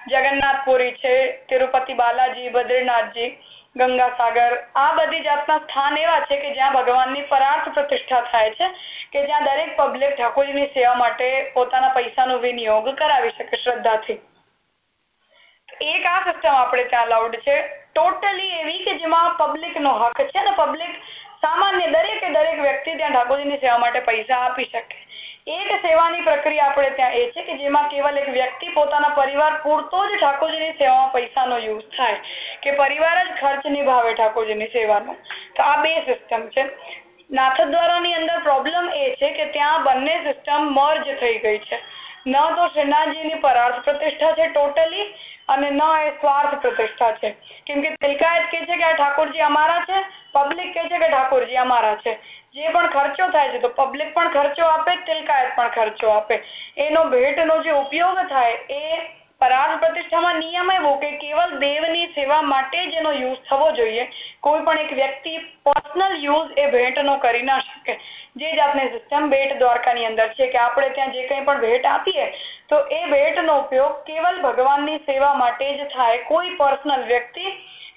જગન્નાથપુરી છે, તિરુપતિ બાલાજી, બદ્રીનાથજી, ગંગાસાગર. આ બધી જાતના સ્થાન એવા છે કે જ્યાં ભગવાનની પરાર્થ પ્રતિષ્ઠા થાય છે, કે જ્યાં દરેક પબ્લિક ઠાકોરજીની સેવા માટે પોતાના પૈસાનો વિનિયોગ કરાવી શકે શ્રદ્ધાથી. એક આ સિસ્ટમ આપણે ત્યાં અલાઉડ છે. ટોટલી એવી કે જેમાં પબ્લિક નો હક છે અને પબ્લિક સામાન્ય દરેકે દરેક વ્યક્તિ ત્યાં ઠાકોરજીની સેવા માટે પૈસા આપી શકે. એક સેવાની પ્રક્રિયા આપણે ત્યાં એ છે કે જેમાં કેવલ એક વ્યક્તિ પોતાના પરિવાર પૂરતો જ ઠાકોરજીની સેવામાં પૈસાનો યુઝ થાય કે પરિવાર જ ખર્ચ નિભાવે ઠાકોરજીની સેવાનો. તો આ બે સિસ્ટમ છે. નાથદ્વારાની અંદર પ્રોબ્લેમ એ છે કે ત્યાં બંને સિસ્ટમ મર્જ થઈ ગઈ છે. ન તો શ્રીનાથજીની પરાર્થ પ્રતિષ્ઠા છે ટોટલી અને ન એ સ્વાર્થ પ્રતિષ્ઠા છે. કેમ કે તિલકાયત કે છે કે આ ઠાકોરજી અમારા છે પબ્લિક કે છે કે ઠાકોરજી અમારા છે. જે પણ ખર્ચો થાય છે, તો પબ્લિક પણ ખર્ચો આપે તિલકાયત પણ ખર્ચો આપે. એનો ભેટનો જે ઉપયોગ થાય એ પરાર્થ પ્રતિષ્ઠામાં નિયમ એવો કે કેવલ દેવની સેવા માટે જ એનો યુઝ થવો જોઈએ. કોઈ પણ એક વ્યક્તિ પર્સનલ યુઝ એ ભેટનો કરી ના શકે. જે જાતની સિસ્ટમ ભેટ દ્વારકાની અંદર છે કે આપણે ત્યાં જે કંઈ પણ ભેટ આપીએ, તો એ ભેટનો ઉપયોગ કેવલ ભગવાનની સેવા માટે જ થાય. કોઈ પર્સનલ વ્યક્તિ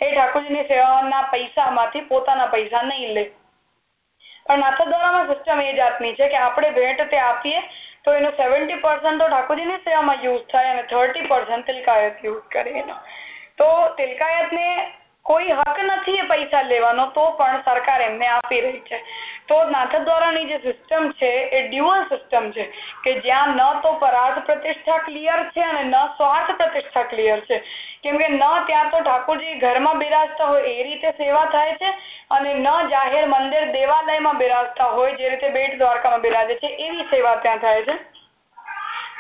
એ ઠાકોરજીની સેવાના પૈસામાંથી પોતાના પૈસા નહીં લે. પણ નાથદ્વારામાં સિસ્ટમ એ જાતની છે કે આપણે ભેટ તે આપીએ તો એનો સેવન્ટી પર્સન્ટ તો ઠાકોરજીની સેવામાં યુઝ થાય અને થર્ટી પર્સન્ટ તિલકાયત યુઝ કરે એનો. તો તિલકાયતને કોઈ હક નથી એ પૈસા લેવાનો, તો પણ સરકાર એમને આપી રહી છે. તો નાથદ્વારાની જે સિસ્ટમ છે, એ ડ્યુઅલ સિસ્ટમ છે, કે જ્યાં ન તો પરાર્થ પ્રતિષ્ઠા ક્લિયર છે અને ન સ્વાર્થ પ્રતિષ્ઠા ક્લિયર છે. કેમ કે ન ત્યાં તો ઠાકોરજી ઘરમાં બિરાજતા હોય એ રીતે સેવા થાય છે અને ન જાહેર મંદિર દેવાલયમાં બિરાજતા હોય જે રીતે બેટ દ્વારકામાં બિરાજે છે, એવી સેવા ત્યાં થાય છે.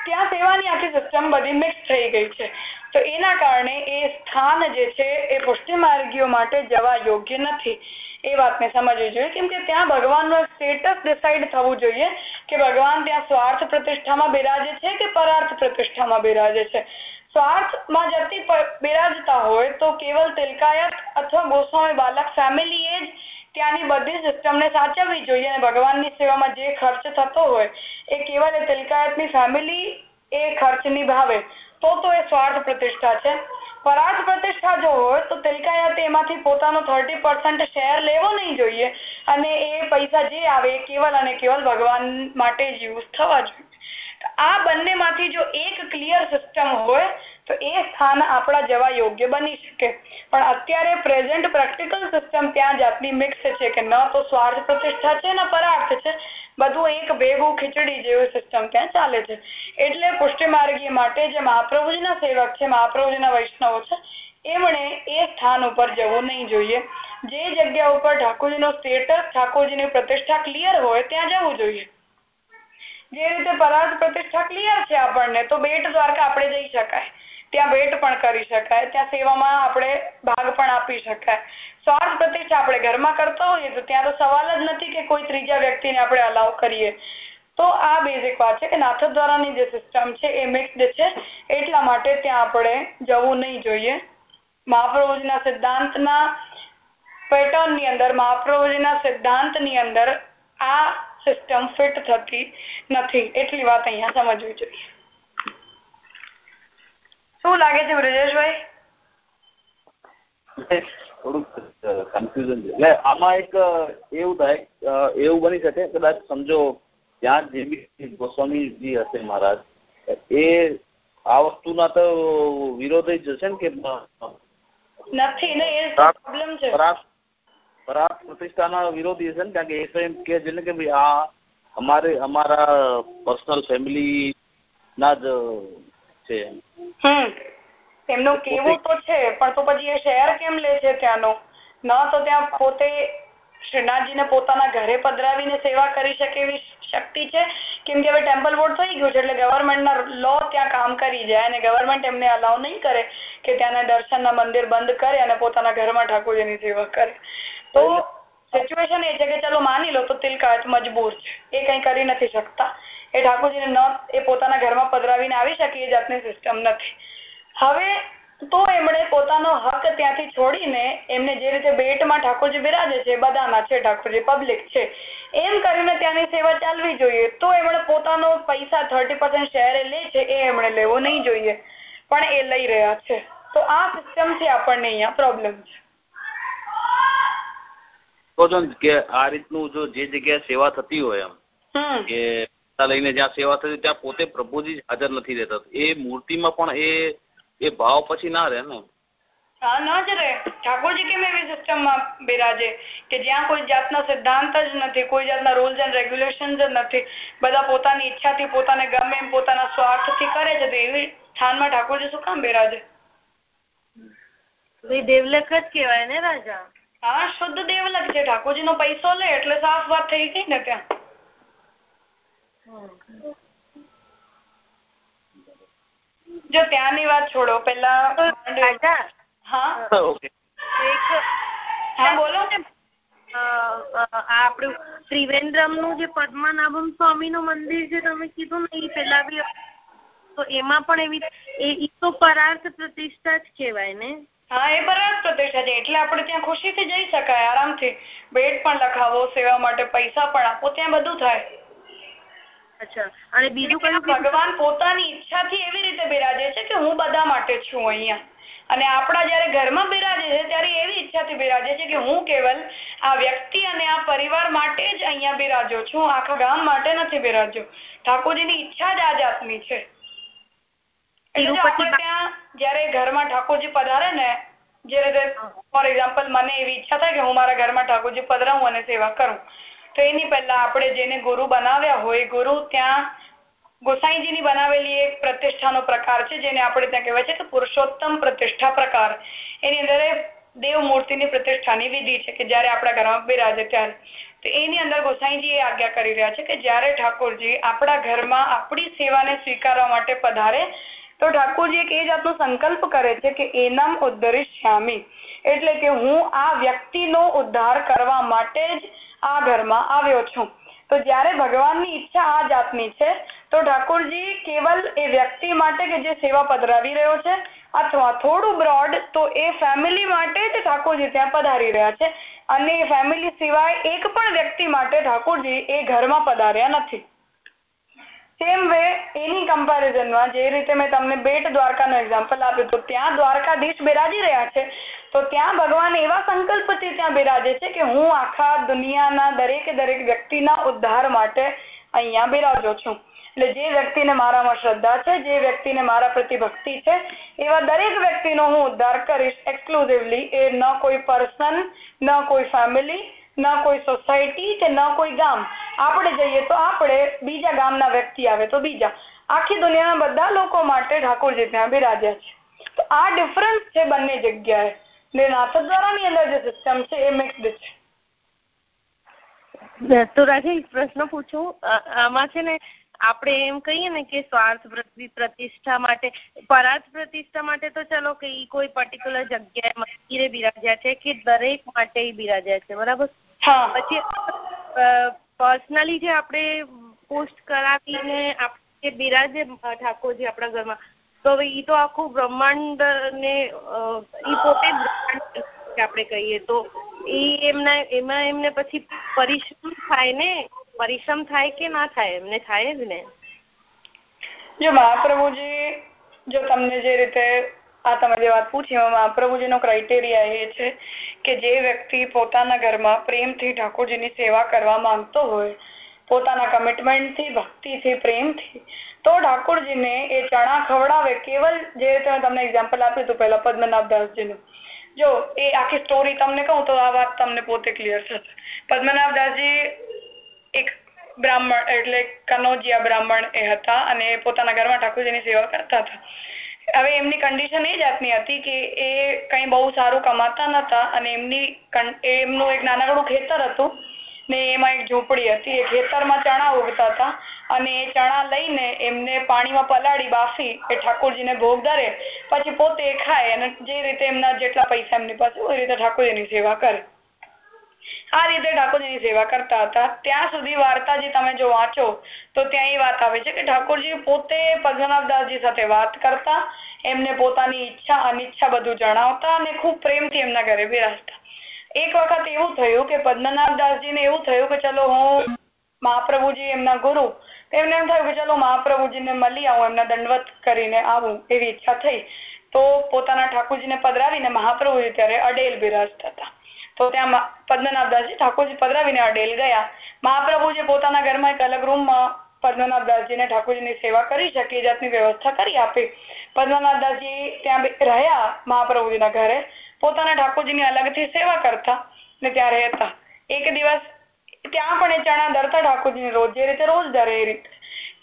ત્યાં સેવાની આખી સિસ્ટમ બધી મિક્સ થઈ ગઈ છે. તો એના કારણે એ સ્થાન જે છે એ પુષ્ટિ માર્ગીઓ માટે જવા યોગ્ય નથી. એ વાતને સમજવી જોઈએ. કેમ કે ત્યાં ભગવાનનો સ્ટેટસ ડિસાઈડ થવું જોઈએ કે ભગવાન ત્યાં સ્વાર્થ પ્રતિષ્ઠામાં બિરાજે છે કે પરાર્થ પ્રતિષ્ઠામાં બિરાજે છે. સ્વાર્થમાં જતી બિરાજતા હોય તો કેવલ તિલકાયત અથવા ગોસ્વામી બાલક ફેમિલીએ જ ત્યાંની બધી સિસ્ટમને સાચવવી જોઈએ અને ભગવાનની સેવામાં જે ખર્ચ થતો હોય, એ કેવલ તિલકાયતની ફેમિલી એ ખર્ચ નિભાવે, તો તો એ સ્વાર્થ પ્રતિષ્ઠા છે. પરાર્થ પ્રતિષ્ઠા જો હોય, તો તિલકાયતે એમાંથી પોતાનો થર્ટી શેર લેવો નહીં જોઈએ અને એ પૈસા જે આવે એ કેવલ અને કેવલ ભગવાન માટે જ યુઝ થવા જોઈએ. આ બંનેમાંથી જો એક ક્લિયર સિસ્ટમ હોય, તો એ સ્થાન આપણા જવા યોગ્ય બની શકે. પણ અત્યારે પ્રેઝન્ટ પ્રેક્ટિકલ સિસ્ટમ ત્યાં જાતની મિક્સ છે કે ન તો સ્વાર્થ પ્રતિષ્ઠા છે ને પરાર્થ છે, બધું એક ભેગું ખીચડી જેવું સિસ્ટમ ત્યાં ચાલે છે. એટલે પુષ્ટિ માર્ગી માટે જે મહાપ્રભુજીના સેવક છે, મહાપ્રભુજીના વૈષ્ણવો છે, એમણે એ સ્થાન ઉપર જવું નહીં જોઈએ. જે જગ્યા ઉપર ઠાકોરજીનો સ્ટેટસ ઠાકોરજીની પ્રતિષ્ઠા ક્લિયર હોય, ત્યાં જવું જોઈએ. જે રીતે પરાર્થ પ્રતિષ્ઠા ક્લિયર છે આપણને, તો બેટ દ્વારકા આપણે જઈ શકાય. ત્યાં ભેટ પણ કરી શકાય, ત્યાં સેવામાં આપણે ભાગ પણ આપી શકાય. સ્વાર્થ પ્રતિષ્ઠા આપણે ઘરમાં કરતા હોઈએ તો ત્યાં તો સવાલ જ નથી કે કોઈ ત્રીજા વ્યક્તિને આપણે અલાવ કરીએ. તો આ બેઝિક વાત છે કે નાથક દ્વારાની જે સિસ્ટમ છે એ મિક્સડ છે, એટલા માટે ત્યાં આપણે જવું નહીં જોઈએ. મહાપ્રભુજીના સિદ્ધાંતના પેટર્નની અંદર, મહાપ્રભુજીના સિદ્ધાંતની અંદર આ સિસ્ટમ ફિટ થતી નથી. એટલી વાત અહીંયા સમજવી જોઈએ. શું લાગે છે બ્રજેશભાઈ? થોડુંક કન્ફ્યુઝન છે. એટલે આમાં એક એવું થાય એવું બની શકે કદાચ સમજો ત્યાં જે બી ગોસ્વામીજી હશે મહારાજ. એ આ વસ્તુના તો વિરોધ જ હશે ને કે નથી ને એ પ્રોબ્લેમ છે. પરાગ પ્રતિષ્ઠાના વિરોધી છે ને કારણ કે એ તો એમ કે છે ને કે ભાઈ આ અમારે અમારા પર્સનલ ફેમિલી ના જ છે એમનું કેવું તો છે પણ તો પછી એ શહેર કેમ લે છે ત્યાંનો? ન તો ત્યાં પોતે શ્રીનાથજીને પોતાના ઘરે પધરાવીને સેવા કરી શકે એવી શક્તિ છે? કેમ કે હવે ટેમ્પલ બોર્ડ થઈ ગયું છે એટલે ગવર્મેન્ટના લો ત્યાં કામ કરી જાય અને ગવર્મેન્ટ એમને અલાઉ નહીં કરે કે ત્યાંના દર્શનના મંદિર બંધ કરે અને પોતાના ઘરમાં ઠાકોરજીની સેવા કરે. તો સિચ્યુએશન એ છે કે ચલો માની લો તો તિલકાયત મજબૂર છે. એ કઈ કરી નથી શકતા. એ ઠાકોરજીને ન એ પોતાના ઘરમાં પધરાવીને આવી શકે એ જાતની સિસ્ટમ નથી. હવે તો એમણે પોતાનો હક ત્યાંથી છોડીને એમને જે રીતે બેટમાં ઠાકોરજી બિરાજે છે બધાના છે ઠાકોરજી પબ્લિક છે એમ કરીને ત્યાંની સેવા ચાલવી જોઈએ. તો એમણે પોતાનો પૈસા થર્ટી પર્સન્ટ શેર લે છે એ એમણે લેવો નહીં જોઈએ. પણ એ લઈ રહ્યા છે. તો આ સિસ્ટમથી આપણને અહીંયા પ્રોબ્લેમ છે. કે આ રીતનું જો જે જગ્યાએ સેવા થતી હોય એમ કે લઈને જ્યાં સેવા થતી ત્યાં પોતે પ્રભુજી હાજર નથી રહેતા. એ મૂર્તિમાં પણ એ એ ભાવ પછી ના રહે ને હા ના જ રહે. ઠાકોરજી કેમ એવી સિસ્ટમમાં બિરાજે કે જ્યાં કોઈ જાતના સિદ્ધાંત જ નથી કોઈ જાતના રૂલ્સ એન્ડ રેગ્યુલેશન જ નથી બધા પોતાની ઈચ્છાથી પોતાને ગમે એમ પોતાના સ્વાર્થથી કરે છે. તો એવી સ્થાનમાં ઠાકોરજી શું કામ બિરાજે દેવલેખ જ કેવાય ને રાજા. હા શુદ્ધ દેવલક છે ઠાકોરજી નો પૈસો લે એટલે સાફ વાત થઈ ગઈ ને ત્યાં. જો ત્યાંની વાત છોડો પેલા હા? હા બોલો ને. આપણું ત્રિવેન્દ્રમનું જે પદ્મનાભમ સ્વામી નું મંદિર જે તમે કીધું ને એ પેલા બી તો એમાં પણ એવી એ તો પરાર્થ પ્રતિષ્ઠા જ કેવાય ને. હા એ બરાબર પ્રતિષ્ઠા છે એટલે આપણે ત્યાં ખુશીથી જઈ શકાય આરામથી. બેડ પણ લખાવો સેવા માટે પૈસા પણ આપો ત્યાં બધું થાય. અને બીજું કયું ભગવાન પોતાની ઈચ્છાથી એવી રીતે બિરાજે છે કે હું બધા માટે છું અહીંયા. અને આપણા જયારે ઘરમાં બિરાજે છે ત્યારે એવી ઈચ્છાથી બિરાજે છે કે હું કેવલ આ વ્યક્તિ અને આ પરિવાર માટે જ અહીંયા બિરાજો છું. આખા ગામ માટે નથી બિરાજો ઠાકોરજીની ઈચ્છા જ આ જાતની છે. જયારે ઘરમાં ઠાકોરજી પધારે ને જે રીતે ફોર એક્ઝામ્પલ મને એવી ઈચ્છા થાય કે હું મારા ઘરમાં ઠાકોરજી પધરાવું અને સેવા કરું. તો એની પહેલા આપણે જેને ગુરુ બનાવ્યા હોય ગુરુ ત્યાં ગોસાઈજીની બનાવેલી એક પ્રતિષ્ઠાનો પ્રકાર છે જેને આપણે ત્યાં કહેવાય છે કે પુરુષોત્તમ પ્રતિષ્ઠા પ્રકાર. એની અંદર દેવ મૂર્તિની પ્રતિષ્ઠાની વિધિ છે કે જયારે આપણા ઘરમાં બિરાજે ત્યારે. તો એની અંદર ગોસાઈજી એ આજ્ઞા કરી રહ્યા છે કે જયારે ઠાકોરજી આપણા ઘરમાં આપણી સેવાને સ્વીકારવા માટે પધારે તો ઠાકોરજી એક એ જાતનો સંકલ્પ કરે છે કે એનામ શ્યામી એટલે કે હું આ વ્યક્તિનો ઉદ્ધાર કરવા માટે જ આ ઘરમાં આવ્યો છું. તો જ્યારે ભગવાનની ઈચ્છા આ જાતની છે, તો ઠાકોરજી કેવલ એ વ્યક્તિ માટે કે જે સેવા પધરાવી રહ્યો છે, અથવા થોડું બ્રોડ, તો એ ફેમિલી માટે જ ઠાકોરજી ત્યાં પધારી રહ્યા છે. અને એ ફેમિલી સિવાય એક પણ વ્યક્તિ માટે ઠાકોરજી એ ઘરમાં પધાર્યા નથી. સેમ વે એની કમ્પેરિઝનમાં જે રીતે મેં તમને બેટ દ્વારકાનો એક્ઝામ્પલ આપ્યું તો ત્યાં દ્વારકાધીશ બિરાજી રહ્યા છે. તો ત્યાં ભગવાન એવા સંકલ્પથી ત્યાં બિરાજે છે કે હું આખા દુનિયાના દરેકે દરેક વ્યક્તિના ઉદ્ધાર માટે અહીંયા બિરાજો છું. એટલે જે વ્યક્તિને મારામાં શ્રદ્ધા છે, જે વ્યક્તિને મારા પ્રતિ ભક્તિ છે, એવા દરેક વ્યક્તિનો હું ઉદ્ધાર કરીશ એક્સક્લુઝિવલી એ ન કોઈ પર્સન ન કોઈ ફેમિલી ન કોઈ સોસાયટી કે ના કોઈ ગામ. આપણે જઈએ તો આપણે બીજા ગામના વ્યક્તિ આવે તો બીજા. આખી દુનિયાના બધા લોકો માટે ઠાકોરજી ત્યાં બિરાજ્યા છે. તો આ ડિફરન્સ છે બંને જગ્યાએ. ને નાથદ્વારાની અંદર જે સિસ્ટમ છે એ મિક્સડ છે. તો રાજી પ્રશ્ન પૂછું. આમાં છે ને આપણે એમ કહીએ ને કે સ્વાર્થ પ્રતિષ્ઠા માટે, પરાર્થ પ્રતિષ્ઠા માટે તો ચલો કે કોઈ પર્ટિક્યુલર જગ્યાએ મંદિરે બિરાજ્યા છે કે દરેક માટે બિરાજ્યા છે. બરાબર? પછી પર્સનલી જે આપણે પોસ્ટ કરાવીને આપણે બિરાજે ઠાકોરજી આપણા ઘરમાં તો હવે એ તો આખું બ્રહ્માંડ ને એ પોતે બ્રહ્માંડ આપણે કહીએ તો એ એમના એમાં એમને પછી પરિશ્રમ થાય ને પરિશ્રમ થાય કે ના થાય એમને થાય જ ને. જો મહાપ્રભુજી જો તમને જે રીતે આ તમે જે વાત પૂછી મહાપ્રભુજીનો ક્રાઇટેરિયા એ છે કે જે વ્યક્તિ પોતાના ઘરમાં પ્રેમથી ઠાકોરજીની સેવા કરવા માંગતો હોય, પોતાના કમિટમેન્ટથી ભક્તિથી, પ્રેમથી, તો ઠાકોરજીને એ ચણા ખવડાવે કેવલ જે રીતે તમને એક્ઝામ્પલ આપ્યું હતું પહેલા પદ્મનાભદાસજીનું. જો એ આખી સ્ટોરી તમને કહું તો આ વાત તમને પોતે ક્લિયર થશે. પદ્મનાભદાસજી એક બ્રાહ્મણ એટલે કનોજિયા બ્રાહ્મણ એ હતા અને પોતાના ઘરમાં ઠાકોરજીની સેવા કરતા હતા. હવે એમની કન્ડિશન એ જાતની હતી કે એ કઈ બહુ સારું કમાતા નતા અને એમની એમનું એક નાનકડું ખેતર હતું ને એમાં એક ઝૂંપડી હતી. એ ખેતરમાં ચણા ઉગતા હતા અને એ ચણા લઈને એમને પાણીમાં પલાળી બાફી, એ ઠાકોરજીને ભોગ ધરે, પછી પોતે ખાય અને જે રીતે એમના જેટલા પૈસા એમની પાસે હોય એ રીતે ઠાકોરજીની સેવા કરે. આ રીતે ઠાકોરજીની સેવા કરતા હતા. ત્યાં સુધી વાર્તા જે તમે જો વાંચો, તો ત્યાં એ વાત આવે છે કે ઠાકોરજી પોતે પદ્મનાભદાસજી સાથે વાત કરતા, એમને પોતાની ઈચ્છા, અનિચ્છા બધું જણાવતા અને ખૂબ પ્રેમથી એમના ઘરે બિરાજતા. એક વખત એવું થયું કે પદ્મનાભદાસજીને એવું થયું કે ચલો હું મહાપ્રભુજી એમના ગુરુ એમને એમ થયું કે ચલો મહાપ્રભુજીને મળી આવું, એમના દંડવત કરીને આવું એવી ઈચ્છા થઈ. તો પોતાના ઠાકોરજીને પધરાવીને મહાપ્રભુજી ત્યારે અડેલ બિરાજતા હતા. તો ત્યાં પદ્મનાભદાસજી ઠાકોરજી પધરાવીને અડેલ ગયા. મહાપ્રભુજી પોતાના ઘરમાં એક અલગ રૂમમાં પદ્મનાભદાસજીને ઠાકોરજીની સેવા કરી શકે જાતની વ્યવસ્થા કરી આપી. પદ્મનાભદાસજી ત્યાં રહ્યા મહાપ્રભુજીના ઘરે. પોતાના ઠાકોરજીની અલગથી સેવા કરતા ને ત્યાં રહેતા. એક દિવસ ત્યાં પણ એ ચણા ધરતા ઠાકોરજીની રોજ, જે રીતે રોજ ધરે એ રીતે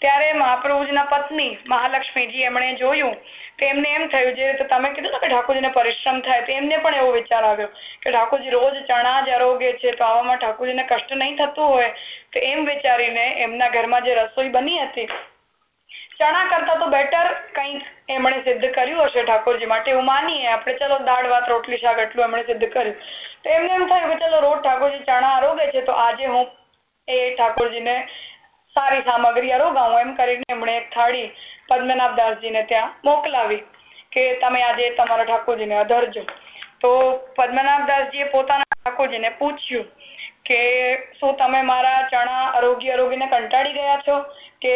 ત્યારે મહાપ્રભુજીના પત્ની મહાલક્ષ્મીજી એમણે જોયું તો એમને એમ થયું, જે રીતે તમે કીધું કે ઠાકોરજીને પરિશ્રમ થાય, તો એમને પણ એવો વિચાર આવ્યો કે ઠાકોરજી રોજ ચણા જ આરોગ્ય છે, તો આવામાં ઠાકોરજીને કષ્ટ નહીં થતું હોય. તો એમ વિચારીને એમના ઘરમાં જે રસોઈ બની હતી, ચણા કરતા તો બેટર કંઈક એમણે સિદ્ધ કર્યું હશે ઠાકોરજી માટે, એવું માનીએ આપણે. ચલો, દાળ, ભાત, રોટલી, શાક એટલું એમણે સિદ્ધ કર્યું. તો એમને એમ થયું કે ચલો, રોજ ઠાકોરજી ચણા આરોગે છે, તો આજે હું એ ઠાકોરજીને સારી સામગ્રી અરોગાવું એમ કરીને એમણે એક થાળી પદ્મનાભદાસજીને ત્યાં મોકલાવી કે તમે આજે તમારા ઠાકોરજીને અધરજો. તો પદ્મનાભદાસજીએ પોતાના ઠાકોરજીને પૂછ્યું કે, શું તમે મારા ચણા આરોગ્ય અરોગીને કંટાળી ગયા છો? કે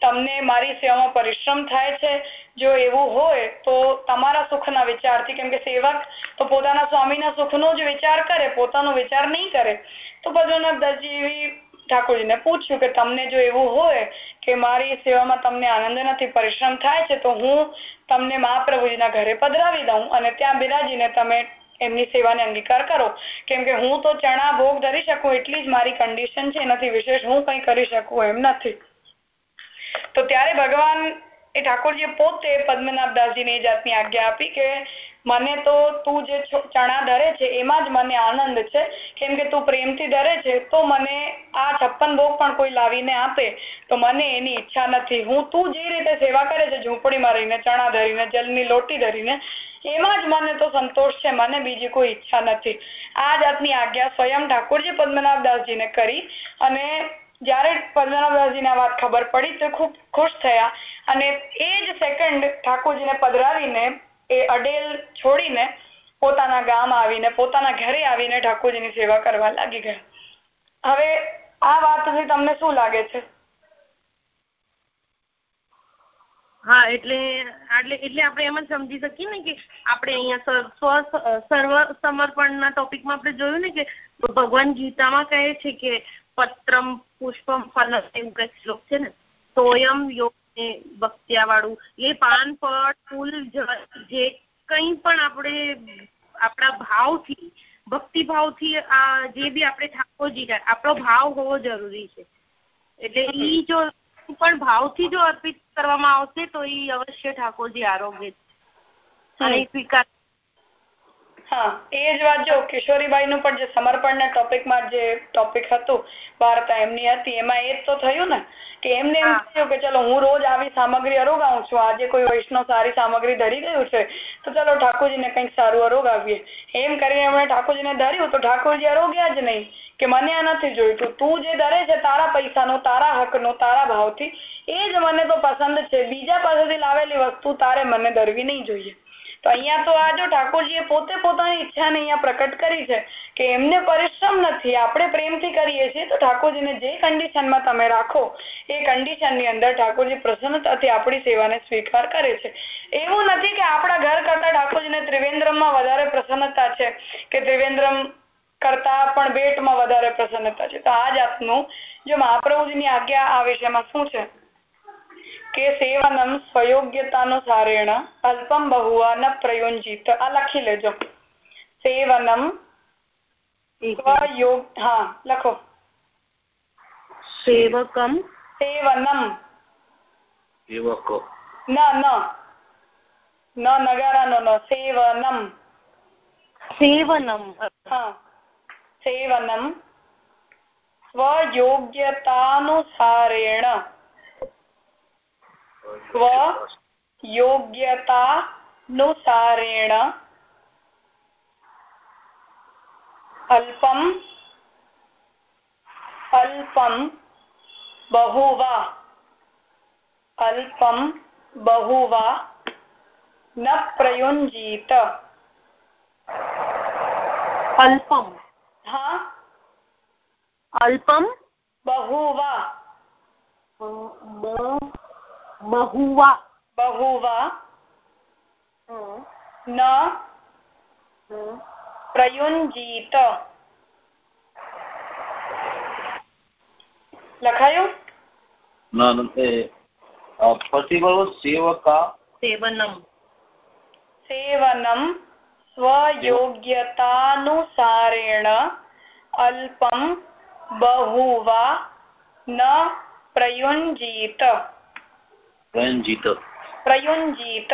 તમને મારી સેવામાં પરિશ્રમ થાય છે? જો એવું હોય તો તમારા સુખના વિચારથી, કેમ કે સેવક તો પોતાના સ્વામીના સુખનો જ વિચાર કરે, પોતાનો વિચાર નહીં કરે. તો પદ્મનાભદાસજી એવી ઠાકોરજીને પૂછ્યું કે તમને જો એવું હોય કે મારી સેવામાં તમને આનંદ નથી, પરિશ્રમ થાય છે, તો હું તમને મહાપ્રભુજીના ઘરે પધરાવી દઉં અને ત્યાં બિરાજીને તમે એમની સેવાને અંગીકાર કરો. કેમ કે હું તો ચણા ભોગ ધરી શકું, એટલી જ મારી કન્ડિશન છે, એનાથી વિશેષ હું કંઈ કરી શકું એમ નથી. તો ત્યારે ભગવાન એ ઠાકોરજી પોતે પદ્મનાભદાસજીને એ જાતની આજ્ઞા આપી કે મને તો તું જે ચણા ધરે છે, એમાં જ મને આનંદ છે. કેમ કે તું પ્રેમથી ધરે છે, તો મને આ છપ્પન ભોગ પણ કોઈ લાવીને આપે, તો મને એની ઈચ્છા નથી. હું તું જે રીતે સેવા કરે છે, ઝૂંપડીમાં રહીને, ચણા ધરીને, જલની લોટી ધરીને, એમાં જ મને તો સંતોષ છે, મને બીજી કોઈ ઈચ્છા નથી. આ જાતની આજ્ઞા સ્વયં ઠાકોરજી પદ્મનાભદાસજીને કરી અને જયારે પદ્મનાભદાસજીને આ વાત ખબર પડી તો ખૂબ ખુશ થયા અને એ જ સેકન્ડ ઠાકોરજીને પધરાવીને એ અડેલ છોડીને પોતાના ગામ આવીને, પોતાના ઘરે આવીને ઠાકોરજીની સેવા કરવા લાગી ગયા. હવે આ વાતથી તમને હા, એટલે એટલે એટલે આપણે એમ જ સમજી શકીએ ને કે આપણે અહીંયા સ્વ સર્વ સમર્પણના ટોપિકમાં આપણે જોયું ને કે ભગવાન ગીતામાં કહે છે કે પત્રમ પુષ્પમ ફલમ એવું કઈ શ્લોક છે ને સોયમ યોગ ભક્ત્યા વાળું એ પાન ફળ ફૂલ જે કઈ પણ આપણે આપણા ભાવથી ભક્તિભાવથી આ જે બી આપણે ઠાકોરજી આપણો ભાવ હોવો જરૂરી છે. એટલે ઈ જો પણ ભાવથી જો અર્પિત કરવામાં આવશે તો ઈ અવશ્ય ઠાકોરજી આરોગ્ય અને સ્વીકાર હા એ જ વાત જો કિશોરીબાઈ નું પણ જે સમર્પણના ટોપિકમાં જે ટોપિક હતું વાર્તા એમની હતી એમાં એ તો થયું ને કે એમને એમ થયું કે ચલો હું રોજ આવી સામગ્રી અરોગાવું છું આજે કોઈ વૈષ્ણવ સારી સામગ્રી ધરી ગયું છે તો ચલો ઠાકોરજીને કંઈક સારું અરોગાવીએ. એમ કરીને એમણે ઠાકોરજીને ધર્યું તો ઠાકોરજી અરોગ્યા જ નહીં કે મને આ નથી જોઈતું તું જે ધરે છે તારા પૈસાનો તારા હકનો તારા ભાવથી એ જ મને તો પસંદ છે બીજા પાસેથી લાવેલી વસ્તુ તારે મને ધરવી નહીં જોઈએ. તો અહીંયા તો આ જો ઠાકોરજીએ પોતે પોતાની ઈચ્છાને અહીંયા પ્રકટ કરી છે કે એમને પરિશ્રમ નથી, આપણે પ્રેમથી કરીએ છીએ, તો ઠાકોરજીને જે કન્ડિશનમાં તમે રાખો, એ કન્ડિશનની અંદર ઠાકોરજી પ્રસન્નતાથી આપણી સેવાને સ્વીકાર કરે છે. એવું નથી કે આપણા ઘર કરતા ઠાકોરજીને ત્રિવેન્દ્રમમાં વધારે પ્રસન્નતા છે, કે ત્રિવેન્દ્રમ કરતા પણ બેટમાં વધારે પ્રસન્નતા છે. તો આ જાતનું જો મહાપ્રભુજીની આજ્ઞા આ વિષયમાં શું છે? કે સેવનમ સ્વયોગ્યતાનુસારેણ અલ્પમ બહુવા ન પ્રયોજિત આ લખી લેજો સેવનમ સ્વયોગ હા લખો સેવકમ સેવનમ સેવક ન ન ન નગારાનો ન સેવનમ સેવનમ હા સેવનમ સ્વયોગ્યતાનુસારેણ સ્વ યોગ્યતાનુસારેણ અલ્પમ અલ્પમ બહુવા અલ્પમ બહુવા ન પ્રયુંજીત અલ્પમ હા અલ્પમ બહુવા બહુવા. બહુવા. ન. પ્રયુંજીત લખાયું? ના નથી પછી બોલો સેવકા. સેવનમ. સેવનમ સ્વયોગ્યતાનુસારેણ અલ્પમ બહુવા ન પ્રયુંજીત રંજીત પ્રયુંજીત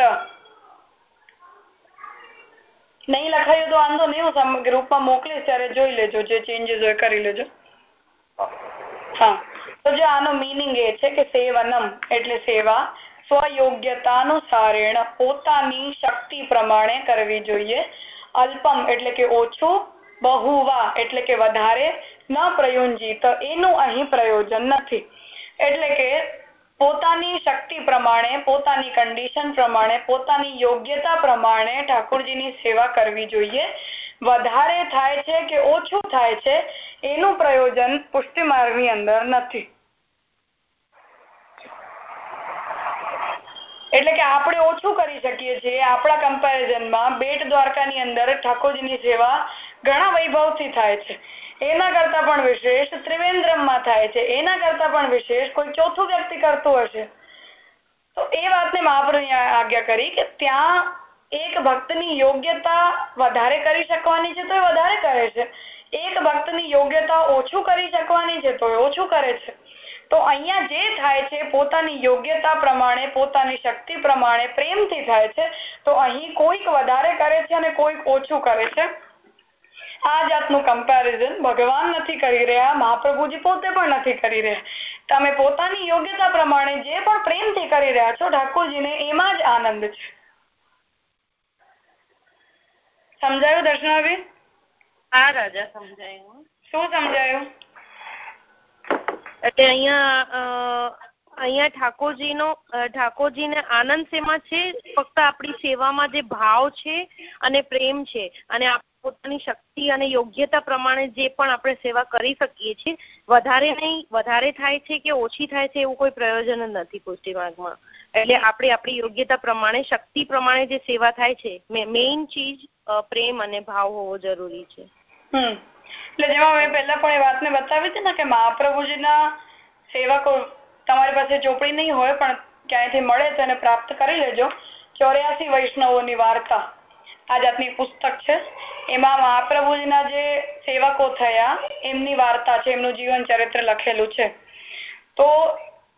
નહીં લખાયું તો વાંધો નહીં, હું ગ્રુપમાં મોકલીશ, ત્યારે જોઈ લેજો, જે ચેન્જીસ હોય કરી લેજો. હા. તો જો આનો મિનિંગ એ છે કે સેવનમ, એટલે સેવા, સ્વયોગ્યતાનુસારેણ, પોતાની શક્તિ પ્રમાણે કરવી જોઈએ. અલ્પમ એટલે કે ઓછું, બહુવા એટલે કે વધારે, ન પ્રયોજિત, એનું અહીં પ્રયોજન નથી. એટલે કે પોતાની શક્તિ પ્રમાણે, પોતાની કન્ડિશન પ્રમાણે, પોતાની યોગ્યતા પ્રમાણે ઠાકોરજીની સેવા કરવી જોઈએ. વધારે થાય છે કે ઓછું થાય છે, એનું પ્રયોજન પુષ્ટિ અંદર નથી. એટલે કે આપણે ઓછું કરી શકીએ છીએ આપણા કમ્પેરિઝનમાં બેટ દ્વારકાની અંદર ઠાકોરજીની સેવા ઘણા વૈભવથી થાય છે. એના કરતા પણ વિશેષ ત્રિવેન્દ્રમમાં થાય છે. એના કરતા પણ વિશેષ કોઈ ચોથું વ્યક્તિ કરતું હશે. તો એ વાતને મહાપ્રભુએ આજ્ઞા કરી કે ત્યાં એક ભક્તની યોગ્યતા વધારે કરી શકવાની છે તો એ વધારે કરે છે. એક ભક્તની યોગ્યતા ઓછું કરી શકવાની છે તો એ ઓછું કરે છે. તો અહીંયા જે થાય છે પોતાની યોગ્યતા પ્રમાણે પોતાની શક્તિ પ્રમાણે પ્રેમથી થાય છે તો અહીં કોઈક વધારે કરે છે અને કોઈક ઓછું કરે છે. આ જાતનું કમ્પેરિઝન ભગવાન નથી કરી રહ્યા મહાપ્રભુજી પોતે પણ નથી કરી રહ્યા. તમે પોતાની યોગ્યતા પ્રમાણે જે પણ પ્રેમથી કરી રહ્યા છો ઠાકોરજીને એમાં જ આનંદ છે. સમજાયું દર્શનાભી હા રાજા સમજાયું. શું સમજાયું? એટલે અહીંયા અહીંયા ઠાકોરજીનો ઠાકોરજીને આનંદ શેમાં છે? ફક્ત આપણી સેવામાં જે ભાવ છે અને પ્રેમ છે અને પોતાની શક્તિ અને યોગ્યતા પ્રમાણે જે પણ આપણે સેવા કરી શકીએ છીએ, વધારે નહીં, વધારે થાય છે કે ઓછી થાય છે એવું કોઈ પ્રયોજન નથી પુષ્ટિ માર્ગમાં. એટલે આપણે આપણી યોગ્યતા પ્રમાણે, શક્તિ પ્રમાણે જે સેવા થાય છે મેઇન ચીજ પ્રેમ અને ભાવ હોવો જરૂરી છે. એટલે જેમાં મેં પહેલા પણ એ વાતને બતાવી હતી ને કે મહાપ્રભુજીના સેવકો તમારી પાસે ચોપડી નહીં હોય, પણ ક્યાંયથી મળે તો એને પ્રાપ્ત કરી લેજો. ચોર્યાસી વૈષ્ણવોની વાર્તા આ જાતની પુસ્તક છે. એમાં મહાપ્રભુજીના જે સેવકો થયા, એમની વાર્તા છે, એમનું જીવન ચરિત્ર લખેલું છે. તો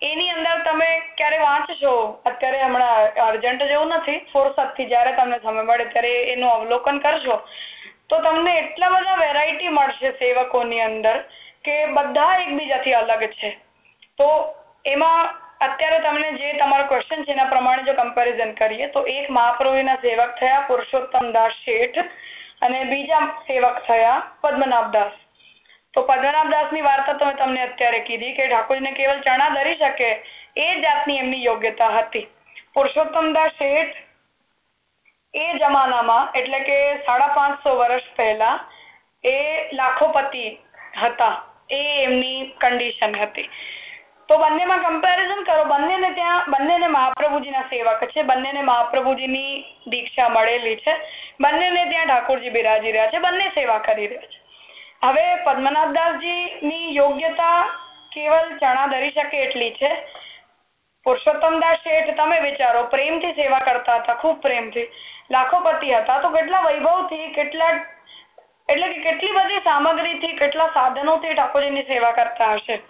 એની અંદર તમે ક્યારે વાંચશો? અત્યારે હમણાં અર્જન્ટ જેવું નથી. ફુરસતથી જયારે તમને સમય મળે ત્યારે એનું અવલોકન કરશો તો તમને એટલા બધા વેરાયટી મળશે સેવકોની અંદર કે બધા એકબીજાથી અલગ છે. તો એમાં અત્યારે તમને જે તમારો ક્વેશ્ચન છે એના પ્રમાણે જો કમ્પેરિઝન કરીએ, તો એક મહાપ્રભુના સેવક થયા પુરુષોત્તમ દાસ શેઠ અને બીજા સેવક થયા પદ્મનાભ દાસ. તો પદ્મનાભદાસની વાર્તા તો તમને અત્યારે કીધી કે ઠાકોરજીને કેવલ ચણા ધરી શકે, એ જાતની એમની યોગ્યતા હતી. પુરુષોત્તમદાસ શેઠ એ જમાનામાં, એટલે કે સાડા પાંચસો વર્ષ પહેલા, એ લાખોપતિ હતા. એ એમની કન્ડિશન હતી. તો બંનેમાં કમ્પેરિઝન કરો, બંનેને ત્યાં, બંનેને મહાપ્રભુજીના સેવક છે, બંનેને મહાપ્રભુજીની દીક્ષા મળેલી છે, બંનેને ત્યાં ઠાકોરજી બિરાજી રહ્યા છે, બંને સેવા કરી રહ્યા છે. હવે પદ્મનાભદાસજીની યોગ્યતા કેવલ ચણા ધરી શકે એટલી છે પુરુષોત્તમદાસ શેઠ તમે વિચારો, પ્રેમથી સેવા કરતા હતા, ખૂબ પ્રેમથી. લાખોપતિ હતા તો કેટલા વૈભવથી, કેટલા, એટલે કે કેટલી બધી સામગ્રીથી, કેટલા સાધનોથી ઠાકોરજીની સેવા કરતા હશે.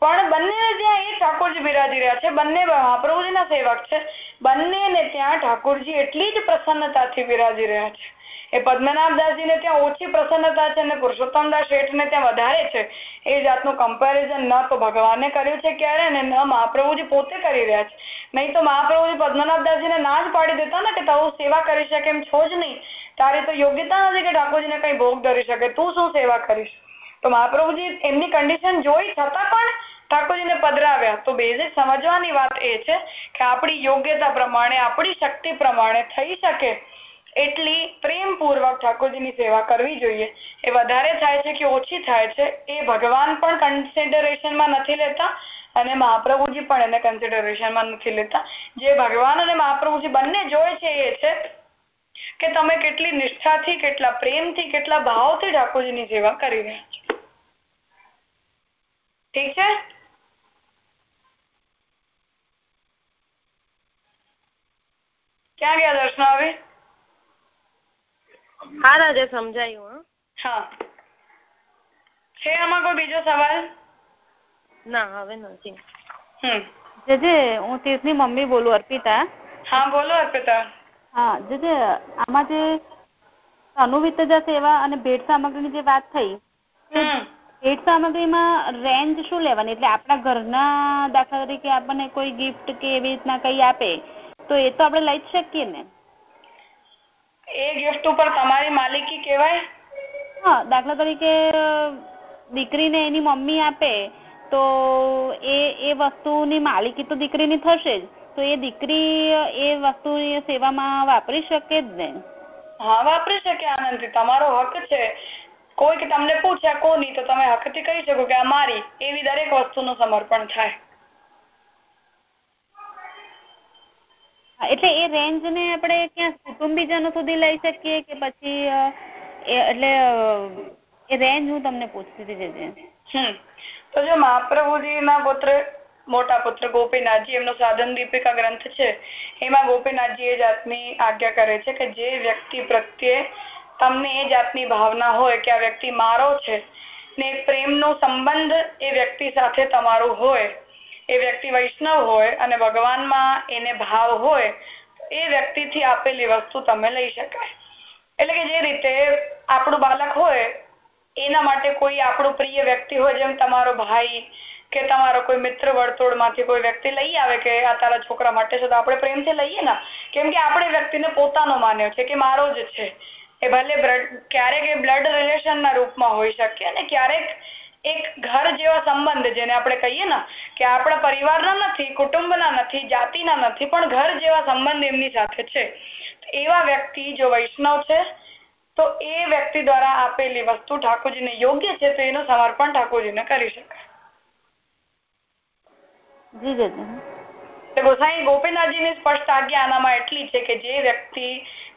પણ બંને ત્યાં એ ઠાકોરજી બિરાજી રહ્યા છે. બંને મહાપ્રભુજીના સેવક છે. બંનેને ત્યાં ઠાકોરજી એટલી જ પ્રસન્નતાથી બિરાજી રહ્યા છે. એ પદ્મનાભદાસજીને ત્યાં ઓછી પ્રસન્નતા છે અને પુરુષોત્તમદાસ શેઠને ત્યાં વધારે છે. એ જાતનું કમ્પેરિઝન ન તો ભગવાને કર્યું છે ક્યારે ને ન મહાપ્રભુજી પોતે કરી રહ્યા છે. નહીં તો મહાપ્રભુજી પદ્મનાભદાસજીને ના જ પાડી દેતા ને કે તું સેવા કરી શકે એમ છો જ નહીં. તારી તો યોગ્યતા નથી કે ઠાકોરજીને કઈ ભોગ ધરી શકે. તું શું સેવા કરીશ? તો મહાપ્રભુજી એમની કન્ડિશન જોઈ છતાં પણ ઠાકોરજીને પધરાવ્યા. તો બેઝિક સમજવાની વાત એ છે કે આપણી યોગ્યતા પ્રમાણે, આપણી શક્તિ પ્રમાણે થઈ શકે એટલી પ્રેમપૂર્વક ઠાકોરજીની સેવા કરવી જોઈએ. એ વધારે થાય છે કે ઓછી થાય છે એ ભગવાન પણ કન્સિડરેશનમાં નથી લેતા અને મહાપ્રભુજી પણ એને કન્સિડરેશનમાં નથી લેતા. જે ભગવાન અને મહાપ્રભુજી બંને જોય છે એ છે કે તમે કેટલી નિષ્ઠાથી, કેટલા પ્રેમથી, કેટલા ભાવથી ઠાકોરજીની સેવા કરી રહ્યા છો. ઠીક છે? ક્યાં ગયા દર્શન હવે હા રાજા સમજાયું હા. છે આમાં કોઈ બીજો સવાલ? ના હવે નથી. હમ. જે હું તીર્થની મમ્મી બોલું અર્પિતા. હા બોલો અર્પિતા. હા જે આમાં જે અનુવિતજા સેવા અને ભેટ સામગ્રીની જે વાત થઈ ભેટ સામગ્રીમાં રેન્જ શું લેવાની? એટલે આપણા ઘરના દાખલા તરીકે આપણને કોઈ ગિફ્ટ કે એવી રીતના કઈ આપે તો એ તો આપણે લઈ જ શકીએ ને. એ ગિફ્ટ ઉપર તમારી માલિકી કહેવાય? હા દાખલા તરીકે દીકરીને એની મમ્મી આપે તો એ એ વસ્તુની માલિકી તો દીકરીની થશે જ. તો એ દીકરી એ વસ્તુની સેવામાં વાપરી શકે જ ને. હા વાપરી શકે આનંદથી. તમારો હક છે. કોઈક તમને પૂછ્યા કોની? તો તમે હકથી કહી શકો કે આ મારી. એવી દરેક વસ્તુનું સમર્પણ થાય. એટલે એ રેન્જ ને આપણે ક્યાં કુટુંબીજનો સુધી લઈ શકીએ કે પછી એટલે એ રેન્જ હું તમને પૂછતી હતી હમ. તો જો મહાપ્રભુજીના પુત્ર મોટા પુત્ર ગોપીનાથજી એમનો સાધન દીપિકા ગ્રંથ છે એમાં ગોપીનાથજી એ જાતની આજ્ઞા કરે છે કે જે વ્યક્તિ પ્રત્યે તમને એ જાતની ભાવના હોય કે આ વ્યક્તિ મારો છે ને પ્રેમનો સંબંધ એ વ્યક્તિ સાથે તમારો હોય, એ વ્યક્તિ વૈષ્ણવ હોય અને ભગવાનમાં એને ભાવ હોય એ વ્યક્તિથી આપેલી વસ્તુ તમે લઈ શકાય. એટલે કે જે રીતે આપણું બાળક હોય, એના માટે કોઈ આપણું પ્રિય વ્યક્તિ હોય જેમ તમારો ભાઈ કે તમારો કોઈ મિત્ર વર્તુળમાંથી કોઈ વ્યક્તિ લઈ આવે કે આ તારા છોકરા માટે છે, તો આપણે પ્રેમથી લઈએ ને. કેમ કે આપણે વ્યક્તિને પોતાનો માન્યો છે કે મારો જ છે. એ ભલે ક્યારેક એ બ્લડ રિલેશન ના રૂપમાં હોઈ શકે અને ક્યારેક એક ઘર જેવા સંબંધ જેને આપણે કહીએ ને, કે આપણા પરિવારના નથી, કુટુંબના નથી, જાતિના નથી, પણ ઘર જેવા સંબંધ એમની સાથે છે. એવા વ્યક્તિ જો વૈષ્ણવ છે, તો એ વ્યક્તિ દ્વારા આપેલી વસ્તુ ઠાકોરજીને યોગ્ય છે, તો એનું સમર્પણ ઠાકોરજીને કરી શકાય. ગોસાઈ, ગોપીનાથજીની સ્પષ્ટ આજ્ઞા આનામાં એટલી છે કે જે વ્યક્તિ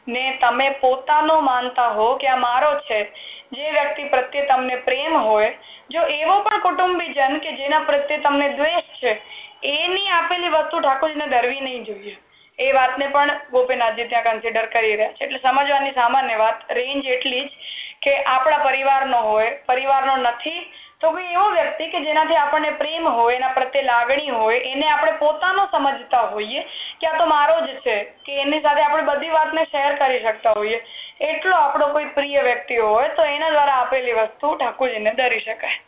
ને તમે પોતાનો માનતા હો કે આ મારો છે, જે વ્યક્તિ પ્રત્યે તમને પ્રેમ હોય, જો એવો પણ કુટુંબીજન કે જેના પ્રત્યે તમને દ્વેષ છે, એની આપેલી વસ્તુ ઠાકોરજીને ધરવી નહીં જોઈએ. એ વાતને પણ ગોપીનાથજી ત્યાં કન્સિડર કરી રહ્યા છે. એટલે સમજવાની સામાન્ય વાત રેન્જ એટલી જ કે આપણા પરિવારનો હોય પરિવારનો નથી તો કોઈ એવો વ્યક્તિ કે જેનાથી આપણને પ્રેમ હોય એના પ્રત્યે લાગણી હોય એને આપણે પોતાનો સમજતા હોઈએ કે આ તો મારો જ છે કે એની સાથે આપણે બધી વાતને શેર કરી શકતા હોઈએ. એટલો આપણો કોઈ પ્રિય વ્યક્તિ હોય તો એના દ્વારા આપેલી વસ્તુ ઠાકોરજીને ધરી શકાય.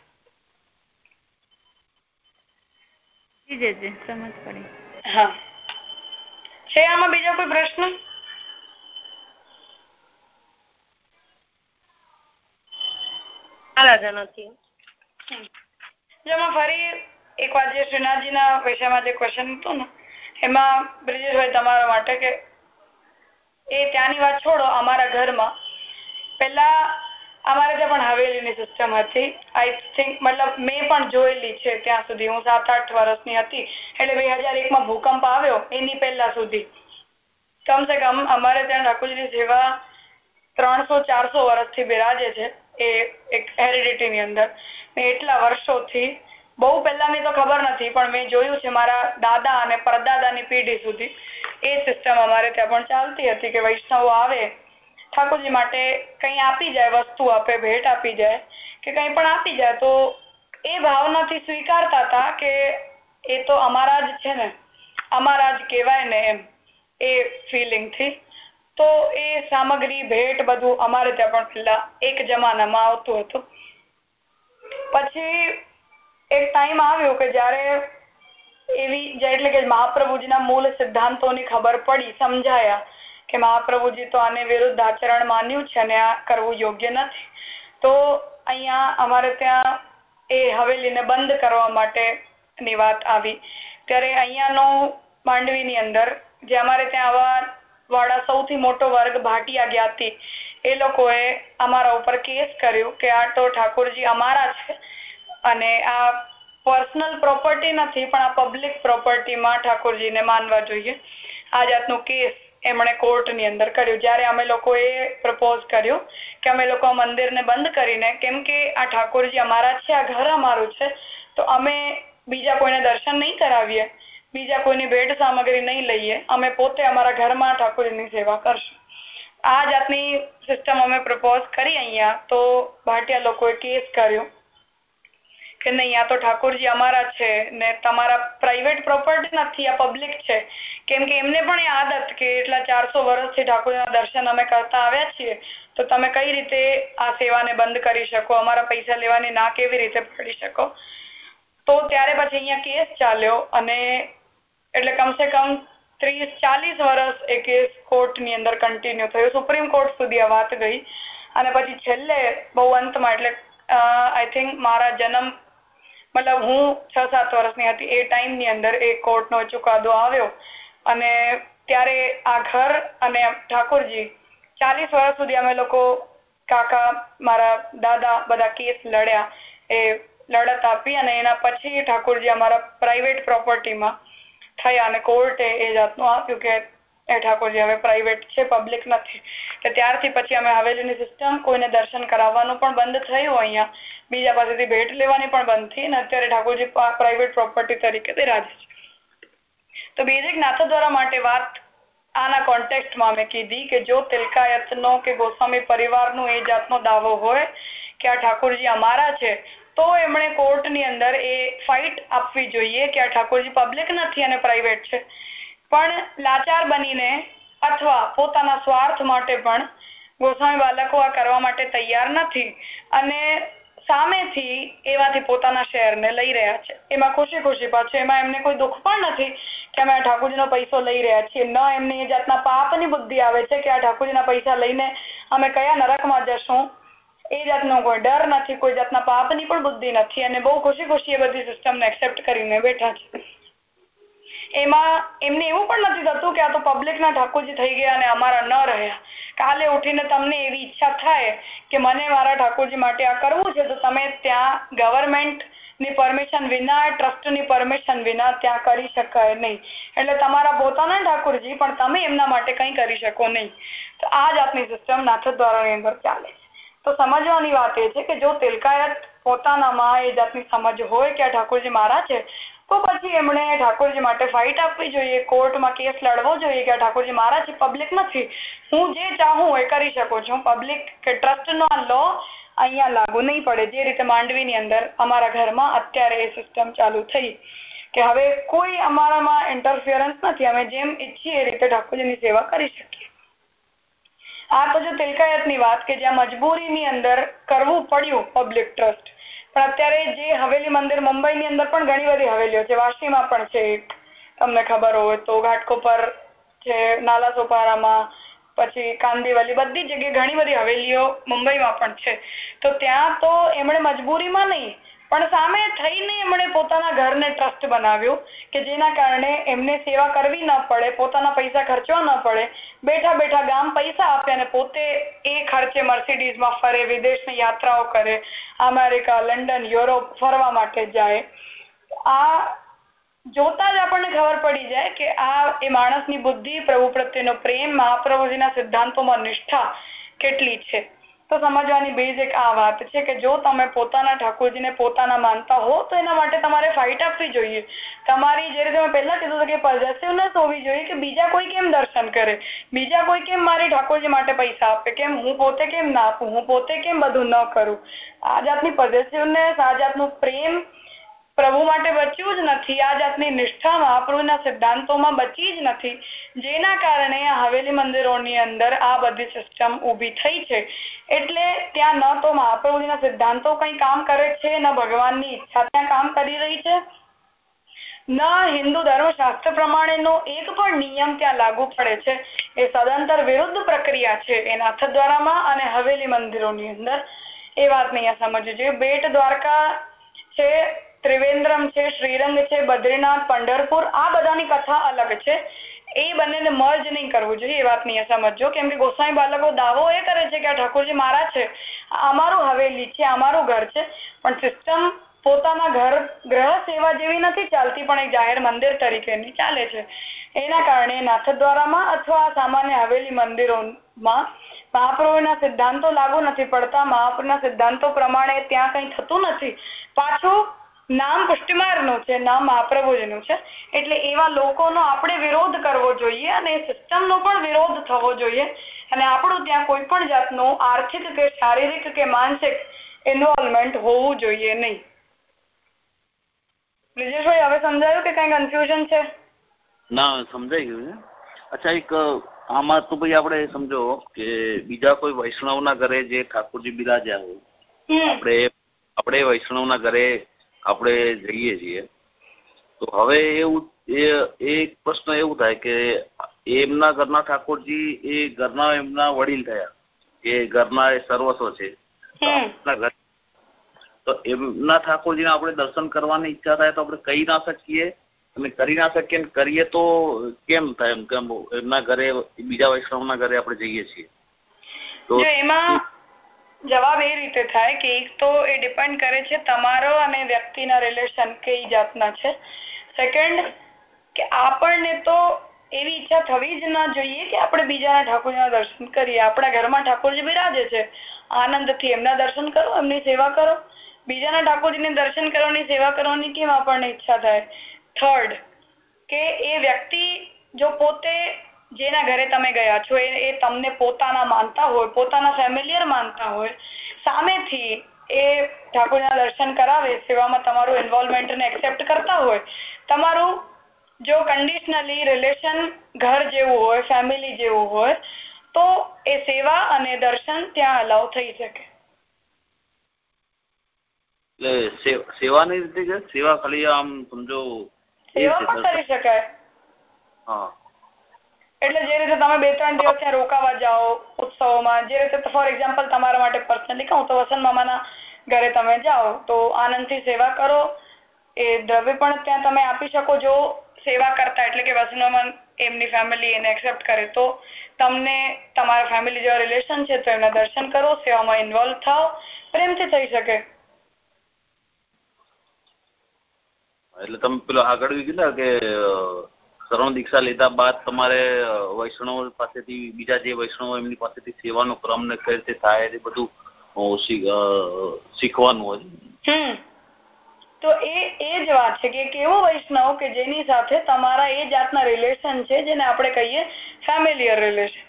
હા. છે આમાં બીજો કોઈ પ્રશ્ન? જેમાં ફરી એક વાર જે શ્રીનાથજીના વિષયમાં જે ક્વેશ્ચન હતું ને, એમાં બ્રિજેશભાઈ તમારા માટે કે, એ ત્યાંની વાત છોડો અમારા ઘરમાં. પેલા અમારે ત્યાં પણ હવેલીની સિસ્ટમ હતી આઈ થિંક મતલબ મેં પણ જોયેલી છે ત્યાં સુધી. હું સાત આઠ વર્ષની હતી, એટલે બે હજાર એકમાં ભૂકંપ આવ્યો એની પહેલા સુધી. કમસે કમ અમારે ત્યાં ઠાકોરજીની સેવા ત્રણસો, ચારસો વર્ષથી બિરાજે છે એ એક હેરિડિટીની અંદર. એટલા વર્ષોથી, બહુ પહેલાની તો ખબર નથી, પણ મેં જોયું છે મારા દાદા અને પરદાદાની પેઢી સુધી. એ સિસ્ટમ અમારે ત્યાં પણ ચાલતી હતી કે વૈષ્ણવો આવે ઠાકોરજી માટે કંઈ આપી જાય, વસ્તુ આપે, ભેટ આપી જાય, કે કંઈ પણ આપી જાય, તો એ ભાવનાથી સ્વીકારતા હતા કે એ તો અમારા જ છે ને, અમારા જ કહેવાય ને એમ, એ ફિલિંગથી તો એ સામગ્રી, ભેટ બધું અમારે ત્યાં પણ પેલા એક જમાનામાં આવતું હતું. પછી એક ટાઈમ આવ્યો કે જ્યારે એવી એટલે કે મહાપ્રભુજીના મૂળ સિદ્ધાંતોની ખબર પડી, સમજાયા કે મહાપ્રભુજી તો આને વિરુદ્ધ આચરણ માન્યું છે અને આ કરવું યોગ્ય નથી. તો અહીંયા અમારે ત્યાં એ હવેલીને બંધ કરવા માટેની વાત આવી. ત્યારે અહીંયાનો માંડવીની અંદર, જે અમારે ત્યાં આવા વાળા સૌથી મોટો વર્ગ ભાટિયા જ્ઞાતિ એ લોકોએ અમારા ઉપર કેસ કર્યો કે આ તો ઠાકોરજી અમારા છે અને આ પર્સનલ પ્રોપર્ટી નથી પણ આ પબ્લિક પ્રોપર્ટીમાં ઠાકોરજીને માનવા જોઈએ. આ જાતનો કેસ એમણે કોર્ટની અંદર કર્યું. જ્યારે અમે લોકોએ પ્રપોઝ કર્યું કે અમે લોકો મંદિરને બંધ કરીને, કેમ કે આ ઠાકોરજી અમારા છે, આ ઘર અમારું છે, તો અમે બીજા કોઈને દર્શન નહીં કરાવીએ, બીજા કોઈની ભેટ સામગ્રી નહીં લઈએ, અમે પોતે અમારા ઘરમાં ઠાકોરજીની સેવા કરશું. આ જાતની સિસ્ટમ અમે પ્રપોઝ કરી અહીંયા તો ભાટિયા લોકોએ કેસ કર્યો. કે નહીં, આ તો ઠાકોરજી અમારા છે ને તમારા પ્રાઇવેટ પ્રોપર્ટી નથી, આ પબ્લિક છે. કેમ કે એમને પણ એ આદત કે એટલા ચારસો વર્ષથી ઠાકોરજીના દર્શન અમે કરતા આવ્યા છીએ, તો તમે કઈ રીતે આ સેવાને બંધ કરી શકો? અમારા પૈસા લેવાની ના કેવી રીતે પડી શકો? તો ત્યારે પછી અહીંયા કેસ ચાલ્યો અને એટલે કમસે કમ ત્રીસ ચાલીસ વર્ષ એ કેસ કોર્ટની અંદર કન્ટિન્યુ થયો. સુપ્રીમ કોર્ટ સુધી આ વાત ગઈ. અને પછી છેલ્લે બહુ અંતમાં એટલે આઈ થિંક મારા જન્મ મતલબ હું છ સાત વર્ષની હતી, એ ટાઈમની અંદર એ કોર્ટનો ચુકાદો આવ્યો અને ત્યારે આ ઘર અને ઠાકોરજી ચાલીસ વર્ષ સુધી અમે લોકો કાકા, મારા દાદા બધા કેસ લડ્યા, એ લડત આપી અને એના પછી ઠાકોરજી અમારા પ્રાઇવેટ પ્રોપર્ટીમાં થયા અને કોર્ટે એ જાતનું આપ્યું કે એ ઠાકોરજી, હવે પ્રાઇવેટ છે પબ્લિક નથી. કે ત્યારથી પછી અમે હવેલીની સિસ્ટમ કોઈને દર્શન કરાવવાનું પણ બંધ થયું અહીંયા. બીજા પાસેથી ભેટ લેવાની પણ બંધ થઈ અને અત્યારે ઠાકોરજી પ્રાઇવેટ પ્રોપર્ટી તરીકે બિરાજે છે. તો બેઝિક નાથદ્વારા માટે વાત આના કોન્ટેક્સ્ટમાં મેં કીધી કે જો તિલકાયતનો કે ગોસ્વામી પરિવારનો એ જાતનો દાવો હોય કે આ ઠાકોરજી અમારા છે, તો એમણે કોર્ટની અંદર એ ફાઇટ આપવી જોઈએ કે આ ઠાકોરજી પબ્લિક નથી અને પ્રાઇવેટ છે. પણ લાચાર બનીને અથવા પોતાના સ્વાર્થ માટે પણ ગોસ્વામી બાળકો આ કરવા માટે તૈયાર નથી અને સામેથી એવાથી પોતાના શેરને લઈ રહ્યા છે. એમાં ખુશી ખુશી પાછું એમાં એમને કોઈ દુઃખ પણ નથી કે અમે આ ઠાકોરજીનો પૈસો લઈ રહ્યા છીએ. ન એમને એ જાતના પાપની બુદ્ધિ આવે છે કે આ ઠાકોરજીના પૈસા લઈને અમે કયા નરકમાં જશું. એ જાતનો કોઈ ડર નથી, કોઈ જાતના પાપની પણ બુદ્ધિ નથી અને બહુ ખુશી ખુશી એ બધી સિસ્ટમને એક્સેપ્ટ કરીને બેઠા છે. એમાં એમને એવું કે આ તો પબ્લિકના ઠાકોરજી થઈ ગયા અને અમારા ન રહ્યા. કાલે ઉઠીને તમને એવી ઈચ્છા થાય કે મને મારા ઠાકોરજી માટે આ કરવું છે, તો તમે ત્યાં ગવર્મેન્ટની પરમિશન વિના, ટ્રસ્ટની પરમિશન વિના ત્યાં કરી શકાય નહીં. એટલે તમારા પોતાના ઠાકોરજી, પણ તમે એમના માટે કંઈ કરી શકો નહીં. તો આ જાતની સિસ્ટમ નાથક દ્વારાની અંદર ચાલે છે. તો સમજવાની વાત એ છે કે જો તિલકાયત પોતાનામાં એ જાતની સમજ હોય કે આ ઠાકોરજી મારા છે તો પછી એમણે ઠાકોરજી માટે ફાઇટ આપવી જોઈએ, કોર્ટમાં કેસ લડવો જોઈએ કે ઠાકોરજી મારા છે પબ્લિક નથી. હું જે ચાહું એ કરી શકું છું. પબ્લિક કે ટ્રસ્ટનો લો અહીંયા લાગુ નહીં પડે. જે રીતે માંડવીની અંદર અમારા ઘરમાં અત્યારે એ સિસ્ટમ ચાલુ થઈ કે હવે કોઈ અમારામાં ઇન્ટરફિયરન્સ નથી. અમે જેમ ઈચ્છીએ એ રીતે ઠાકોરજીની સેવા કરી શકીએ. આ તો જો તિલકાયતની વાત કે જ્યાં મજબૂરીની અંદર કરવું પડ્યું પબ્લિક ટ્રસ્ટ પણ અત્યારે જે હવેલી મંદિર મુંબઈની અંદર પણ ઘણી બધી હવેલીઓ છે. વાશીમાં પણ છે તમને ખબર હોય તો ઘાટકોપર છે નાલા સોપારામાં પછી કાંદીવલી, બધી જગ્યાએ ઘણી બધી હવેલીઓ મુંબઈમાં પણ છે. તો ત્યાં તો એમણે મજબૂરીમાં નહીં પણ સામે થઈને એમણે પોતાના ઘરને ટ્રસ્ટ બનાવ્યું કે જેના કારણે એમને સેવા કરવી ન પડે, પોતાના પૈસા ખર્ચવા ન પડે. બેઠા બેઠા ગામ પૈસા આપે અને પોતે એ ખર્ચે મર્સિડીઝમાં ફરે, વિદેશની યાત્રાઓ કરે, અમેરિકા, લંડન, યુરોપ ફરવા માટે જાય. આ જોતા જ આપણને ખબર પડી જાય કે આ એ માણસની બુદ્ધિ પ્રભુ પ્રત્યેનો પ્રેમ, મહાપ્રભુજીના સિદ્ધાંતોમાં નિષ્ઠા કેટલી છે. તો સમજવાની બેઝિક આ વાત છે કે જો તમે પોતાના ઠાકોરજીને પોતાના માનતા હો, તો એના માટે તમારે ફાઇટ આપવી જોઈએ. તમારી જે રીતે પહેલા કીધું કે પોઝિટિવનેસ હોવી જોઈએ કે બીજા કોઈ કેમ દર્શન કરે? બીજા કોઈ કેમ મારી ઠાકોરજી માટે પૈસા આપે? કેમ હું પોતે કેમ ના આપું? હું પોતે કેમ બધું ન કરું? આ જાતની પોઝિટિવનેસ આ જાતનું પ્રેમ પ્રભુ માટે બચ્યું જ નથી. આ જાતની નિષ્ઠા મહાપ્રભુના સિદ્ધાંતોમાં બચી જ નથી. જેના કારણે હવેલી મંદિરોની અંદર આ બધી સિસ્ટમ ઊભી થઈ છે. એટલે ત્યાં ન તો મહાપ્રભુજીના સિદ્ધાંતો કઈ કામ કરે છે, ન ભગવાનની ઈચ્છા ત્યાં કામ કરી રહી છે, ન હિન્દુ ધર્મશાસ્ત્ર પ્રમાણેનો એક પણ નિયમ ત્યાં લાગુ પડે છે. એ સદંતર વિરુદ્ધ પ્રક્રિયા છે. એ નાથદ્વારામાં અને હવેલી મંદિરોની અંદર. એ વાત નહીં સમજવું જોઈએ બેટ દ્વારકા છે ત્રિવેન્દ્રમ છે, શ્રીરંગ છે, બદ્રીનાથ, પંઢરપુર, આ બધાની કથા અલગ છે. એ બંનેને મર્જ નહીં કરવું જોઈએ, એ વાત સમજો કેમ કે ગોસાઈ બાળકો દાવો એ કરે છે કે આ ઠાકોરજી મારા છે. અમારું હવેલી છે, અમારું ઘર છે. પણ સિસ્ટમ પોતાના ઘર, ગ્રહ સેવા જેવી નથી ચાલતી, પણ એક જાહેર મંદિર તરીકેની ચાલે છે. એના કારણે નાથદ્વારામાં અથવા સામાન્ય હવેલી મંદિરોમાં મહાપ્રભુના સિદ્ધાંતો લાગુ નથી પડતા. મહાપ્રભુના સિદ્ધાંતો પ્રમાણે ત્યાં કઈ થતું નથી. પાછું નામ પુષ્ટિમારનું છે નામ મહાપ્રભુજીનું છે. એટલે એવા લોકોનો આપણે વિરોધ કરવો જોઈએ અને સિસ્ટમનો પણ વિરોધ થવો જોઈએ. અને આપણું ત્યાં કોઈ પણ જાતનું આર્થિક કે શારીરિક કે માનસિક ઇન્વોલ્વમેન્ટ હોવું જોઈએ નહીં. બ્રિજેશભાઈ હવે સમજાયું કે કઈ કન્ફ્યુઝન છે? ના સમજાઈ ગયું છે. અચ્છા એક આમાં તો ભાઈ આપણે સમજો કે બીજા કોઈ વૈષ્ણવના ઘરે જે ઠાકોરજી બિરાજ્યા હોય આપણે આપણે વૈષ્ણવના ઘરે આપણે જઈએ છીએ. તો હવે એવું એક પ્રશ્ન એવું થાય કે એમના ઘરના ઠાકોરજી એ ઘરના એમના વડીલ થયા. એ ઘરના એ સર્વસ્વ છે. તો એમના ઠાકોરજીને આપણે દર્શન કરવાની ઈચ્છા થાય તો આપણે કહી ના શકીએ. અને કરી ના શકીએ કરીએ તો કેમ થાય એમ? કેમ એમના ઘરે બીજા વૈષ્ણવના ઘરે આપણે જઈએ છીએ? તો એમાં જવાબ એ રીતે થાય કે એક તો એ ડિપેન્ડ કરે છે તમારો અને વ્યક્તિના રિલેશન કઈ જાતના છે. સેકન્ડ કે આપણને તો એવી ઈચ્છા થવી જ ના જોઈએ કે આપણે બીજાના ઠાકોરના દર્શન કરીએ. આપણા ઘરમાં ઠાકોરજી બિરાજે છે. આનંદથી એમના દર્શન કરો, એમની સેવા કરો. બીજાના ઠાકોરજીને દર્શન કરવાની, સેવા કરવાની કેમ આપણને ઈચ્છા થાય? થર્ડ કે એ વ્યક્તિ જો પોતે જેના ઘરે તમે ગયા છો એ તમને પોતાના માનતા હોય પોતાના ફેમિલિયર માનતા હોય સામેથી એ ઠાકોરના દર્શન કરાવે સેવામાં તમારું ઇન્વોલ્વમેન્ટને એક્સેપ્ટ કરતા હોય તમારું જો કન્ડિશનલી રિલેશન ઘર જેવું હોય ફેમિલી જેવું હોય તો એ સેવા અને દર્શન ત્યાં અલાઉ થઈ શકે. સેવાની રીતે સેવા ખાલી આમ સમજો સેવા પણ કરી શકાય. હા. એટલે જે રીતે તમે બે ત્રણ દિવસ ત્યાં રોકાવા જાઓ ઉત્સવોમાં, જે રીતે ફોર એક્ઝામ્પલ તમારા માટે પર્સનલી કહું તો વસંત મામાના ઘરે તમે જાઓ, તો આનંદથી સેવા કરો. એ દ્રવ્ય પણ ત્યાં તમે આપી શકો જો સેવા કરતા, એટલે કે વસનોમાં એમની ફેમિલી એને એક્સેપ્ટ કરે. તો તમને તમારા ફેમિલી જેવા રિલેશન છે તો એમના દર્શન કરો, સેવામાં ઇન્વોલ્વ થાઓ, પ્રેમથી થઈ શકે. એટલે તમે પેલો આગળ કે શરણ દીક્ષા લીધા બાદ તમારે વૈષ્ણવ પાસેથી બીજા જે વૈષ્ણવ એમની પાસેથી સેવાનો ક્રમ ને કઈ રીતે થાય એ બધું શીખવાનું હોય. તો એ એ જ વાત છે કે કેવો વૈષ્ણવ કે જેની સાથે તમારા એ જાતના રિલેશન છે જેને આપણે કહીએ ફેમિલિયર રિલેશન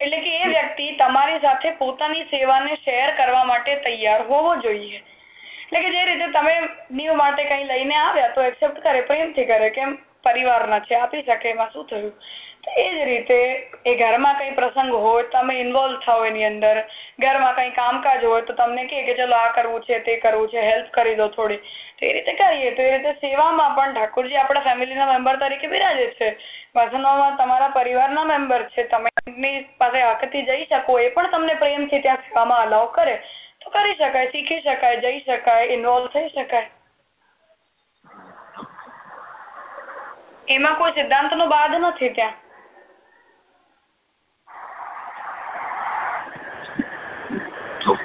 એટલે કે એ વ્યક્તિ તમારી સાથે પોતાની સેવાને શેર કરવા માટે તૈયાર હોવો જોઈએ. એટલે કે જે રીતે તમે નીવ માટે કઈ લઈને આવ્યા તો એક્સેપ્ટ કરે, પ્રેમથી કરે કેમ પરિવારના છે, આપી શકે એમાં શું થયું? એ જ રીતે એ ઘરમાં કઈ પ્રસંગ હોય, તમે ઇન્વોલ્વ થાવ એની અંદર. ઘરમાં કઈ કામકાજ હોય તો તમને કે ચલો આ કરવું છે, તે કરવું છે હેલ્પ કરી દો થોડી. તો એ રીતે કરીએ તો એ રીતે સેવામાં પણ ઠાકોરજી આપણા ફેમિલીના મેમ્બર તરીકે બિરાજે છે. વાસણોમાં તમારા પરિવારના મેમ્બર છે, તમે એમની જઈ શકો, એ પણ તમને પ્રેમથી ત્યાં સેવામાં અલાવ કરે. તો કરી શકાય શીખી શકાય જઈ શકાય ઇન્વોલ્વ થઈ શકાય. એમાં કોઈ સિદ્ધાંત નો બાદ નથી ત્યાં.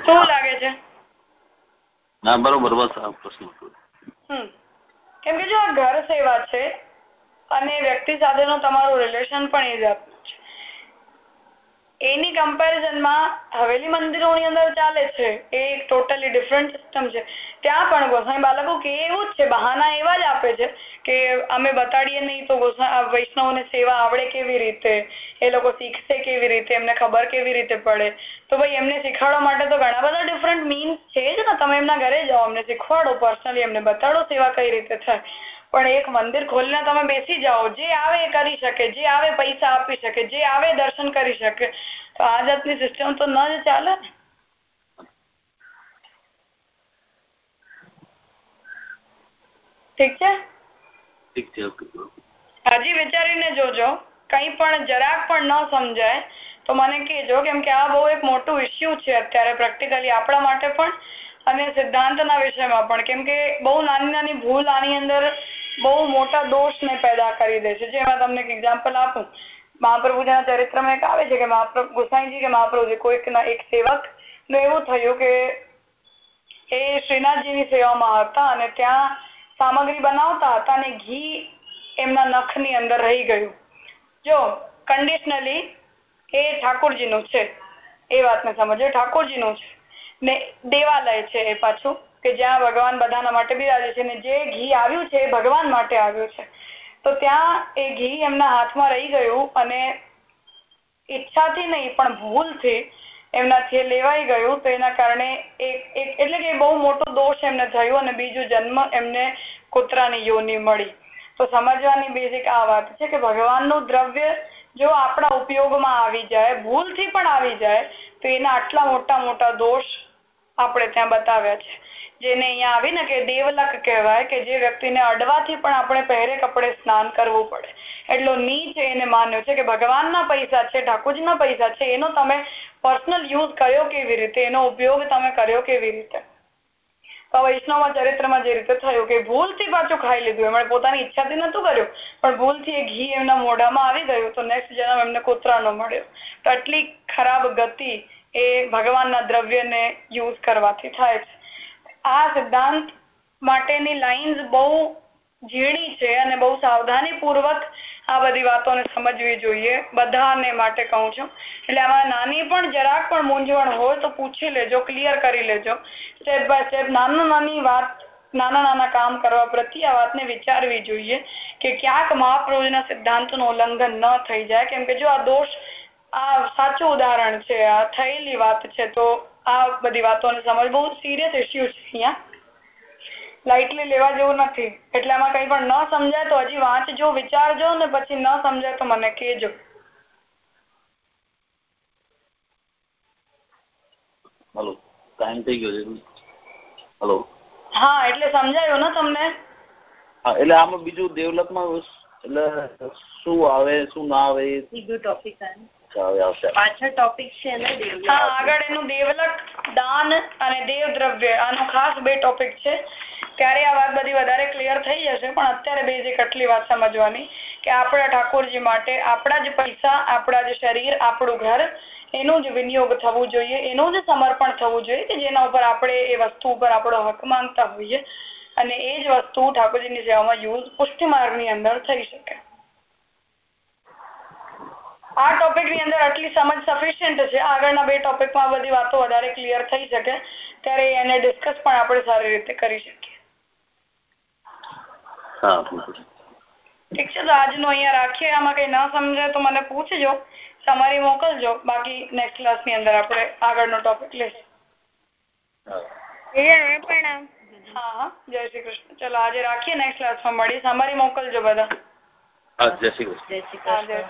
શું લાગે છે? ના બરોબર બસ આ પ્રશ્ન કેમ કે જો આ ઘર સેવા છે અને વ્યક્તિ સાથેનો તમારું રિલેશન પણ એ જ એની કમ્પેરિઝનમાં હવેલી મંદિરોની અંદર ચાલે છે. એ એક ટોટલી ડિફરન્ટ સિસ્ટમ છે. ત્યાં પણ ગોસાઈ બાળકો કે એવું જ છે, બહાના એવા જ આપે છે કે અમે બતાડીએ નહીં તો વૈષ્ણવને સેવા આવડે કેવી રીતે? એ લોકો શીખશે કેવી રીતે? એમને ખબર કેવી રીતે પડે? તો ભાઈ એમને શીખવાડવા માટે તો ઘણા બધા ડિફરન્ટ મીન્સ છે જ ને. તમે એમના ઘરે જાઓ, અમને શીખવાડો પર્સનલી એમને બતાડો સેવા કઈ રીતે થાય. પણ એક મંદિર ખોલીને તમે બેસી જાઓ. જે આવે એ કરી શકે જે આવે પૈસા આપી શકે જે આવે દર્શન કરી શકે. તો આ જાતની સિસ્ટમ તો ન જ ચાલે ને. ઠીક છે? હજી વિચારીને જોજો. કઈ પણ જરાક પણ ન સમજાય તો મને કહેજો. કેમ કે આ બહુ એક મોટું ઇસ્યુ છે અત્યારે પ્રેક્ટિકલી આપણા માટે પણ અને સિદ્ધાંતના વિષયમાં પણ. કેમ કે બહુ નાની નાની ભૂલ આની અંદર બહુ મોટા દોષને પેદા કરી દે છે. જેમાં તમને એક એક્ઝામ્પલ આપું, મહાપ્રભુજીના ચરિત્રમાં એક આવે છે કે મહાપ્રભુ ગુસાઈજી કે મહાપ્રભુજી કોઈકના એક સેવકનું એવું થયું કે એ શ્રીનાથજીની સેવામાં હતા અને ત્યાં સામગ્રી બનાવતા હતા અને ઘી એમના નખની અંદર રહી ગયું. જો કન્ડિશનલી એ ઠાકોરજીનું છે. એ વાતને સમજો ઠાકોરજીનું છે ને દેવાલય છે એ પાછું. કે જ્યાં ભગવાન બધાના માટે બિરાજે છે ને જે ઘી આવ્યું છે ભગવાન માટે આવ્યું છે. તો ત્યાં એ ઘી એમના હાથમાં રહી ગયું અને ઈચ્છાથી નહીં, પણ ભૂલથી એમનાથી લેવાઈ ગયું. તો એના કારણે એટલે કે બહુ મોટો દોષ એમને થયું અને બીજું જન્મ એમને કૂતરાની યોની મળી. તો સમજવાની બેઝિક આ વાત છે કે ભગવાનનું દ્રવ્ય જો આપણા ઉપયોગમાં આવી જાય, ભૂલથી પણ આવી જાય, તો એના આટલા મોટા મોટા દોષ આપણે ત્યાં બતાવ્યા છે. જેને અહીંયા આવીને કે દેવલક કહેવાય કે જે વ્યક્તિને અડવાથી પણ આપણે પહેરે કપડે સ્નાન કરવું પડે. એટલો નીચ એને માન્યો છે કે ભગવાનના પૈસા છે, ઠાકોરજીના પૈસા છે, એનો તમે પર્સનલ યુઝ કર્યો કેવી રીતે? એનો ઉપયોગ તમે કર્યો કેવી રીતે? વૈષ્ણવમાં ચરિત્રમાં જે રીતે થયું કે ભૂલથી પાછું ખાઈ લીધું. એમણે પોતાની ઈચ્છાથી નતું કર્યું, પણ ભૂલથી એ ઘી એમના મોઢામાં આવી ગયું તો નેક્સ્ટ જન્મ એમને કૂતરાનો મળ્યો. તો ખરાબ ગતિ એ ભગવાનના દ્રવ્યને યુઝ કરવાથી થાય છે. આ સિદ્ધાંત માટેની લાઈન્સ બહુ ઝીણી છે અને બહુ સાવધાની પૂર્વક આ બધી વાતોને સમજવી જોઈએ. બધાને માટે કહું છું. એટલે આમાં નાની પણ જરાક પણ મૂંઝવણ હોય તો પૂછી લેજો ક્લિયર કરી લેજો. સ્ટેપ બાય સ્ટેપ નાની નાની વાત, નાના નાના કામ કરવા પ્રત્યે આ વાતને વિચારવી જોઈએ કે ક્યાંક મહાપ્રભુજીના સિદ્ધાંતોનું ઉલ્લંઘન ન જાય. કેમ કે આ દોષ આ સાચું ઉદાહરણ છે આ થયેલી વાત છે તો આ બધી વાતોને સમજ. બહુ સિરિયસ ઇસ્યુ છે અહીંયા. લાઇટલી લેવા જેવું નથી. એટલે આમાં કઈ પણ ન સમજાય તો હજી વાંચજો વિચારજો ને પછી ન સમજાય તો મને કહેજો. હલો ટાઈમ થઈ ગયો છે. હલો હા એટલે સમજાયું ને તમને? હા એટલે આમાં બીજું ડેવલપમાં એટલે શું આવે શું ના આવે? બીજું ટોપિક આવે આગળ એનું દેવલક દાન અને દેવ દ્રવ્ય આનો ખાસ બે ટોપિક છે. ત્યારે આ વાત બધી વધારે ક્લિયર થઈ જશે પણ અત્યારે બેઝિક આટલી વાત સમજવાની કે આપણા ઠાકોરજી માટે આપણા જ પૈસા આપણા જ શરીર આપણું ઘર એનું જ વિનિયોગ થવું જોઈએ એનું જ સમર્પણ થવું જોઈએ કે જેના ઉપર આપણે એ વસ્તુ ઉપર આપણો હક માંગતા હોઈએ અને એ જ વસ્તુ ઠાકોરજીની સેવામાં યુઝ પુષ્ટિ માર્ગની અંદર થઈ શકે. આ ટોપિકની અંદર આટલી સમજ સફિશિયન્ટ છે. આગળના બે ટોપિકમાં બધી વાતો વધારે ક્લિયર થઈ શકે. ત્યારે એને ડિસ્કસ પણ આપણે સારી રીતે કરી શકીએ. ઠીક છે તો આજનું અહીંયા રાખીએ. આમાં કઈ ના સમજાય તો મને પૂછજો. તમારી મોકલજો. બાકી નેક્સ્ટ ક્લાસની અંદર આપણે આગળનો ટોપિક લઈશું. હા હા. જય શ્રી કૃષ્ણ. ચલો આજે રાખીએ નેક્સ્ટ ક્લાસમાં મળીએ અમારી મોકલજો બધા. જય શ્રી કૃષ્ણ. જય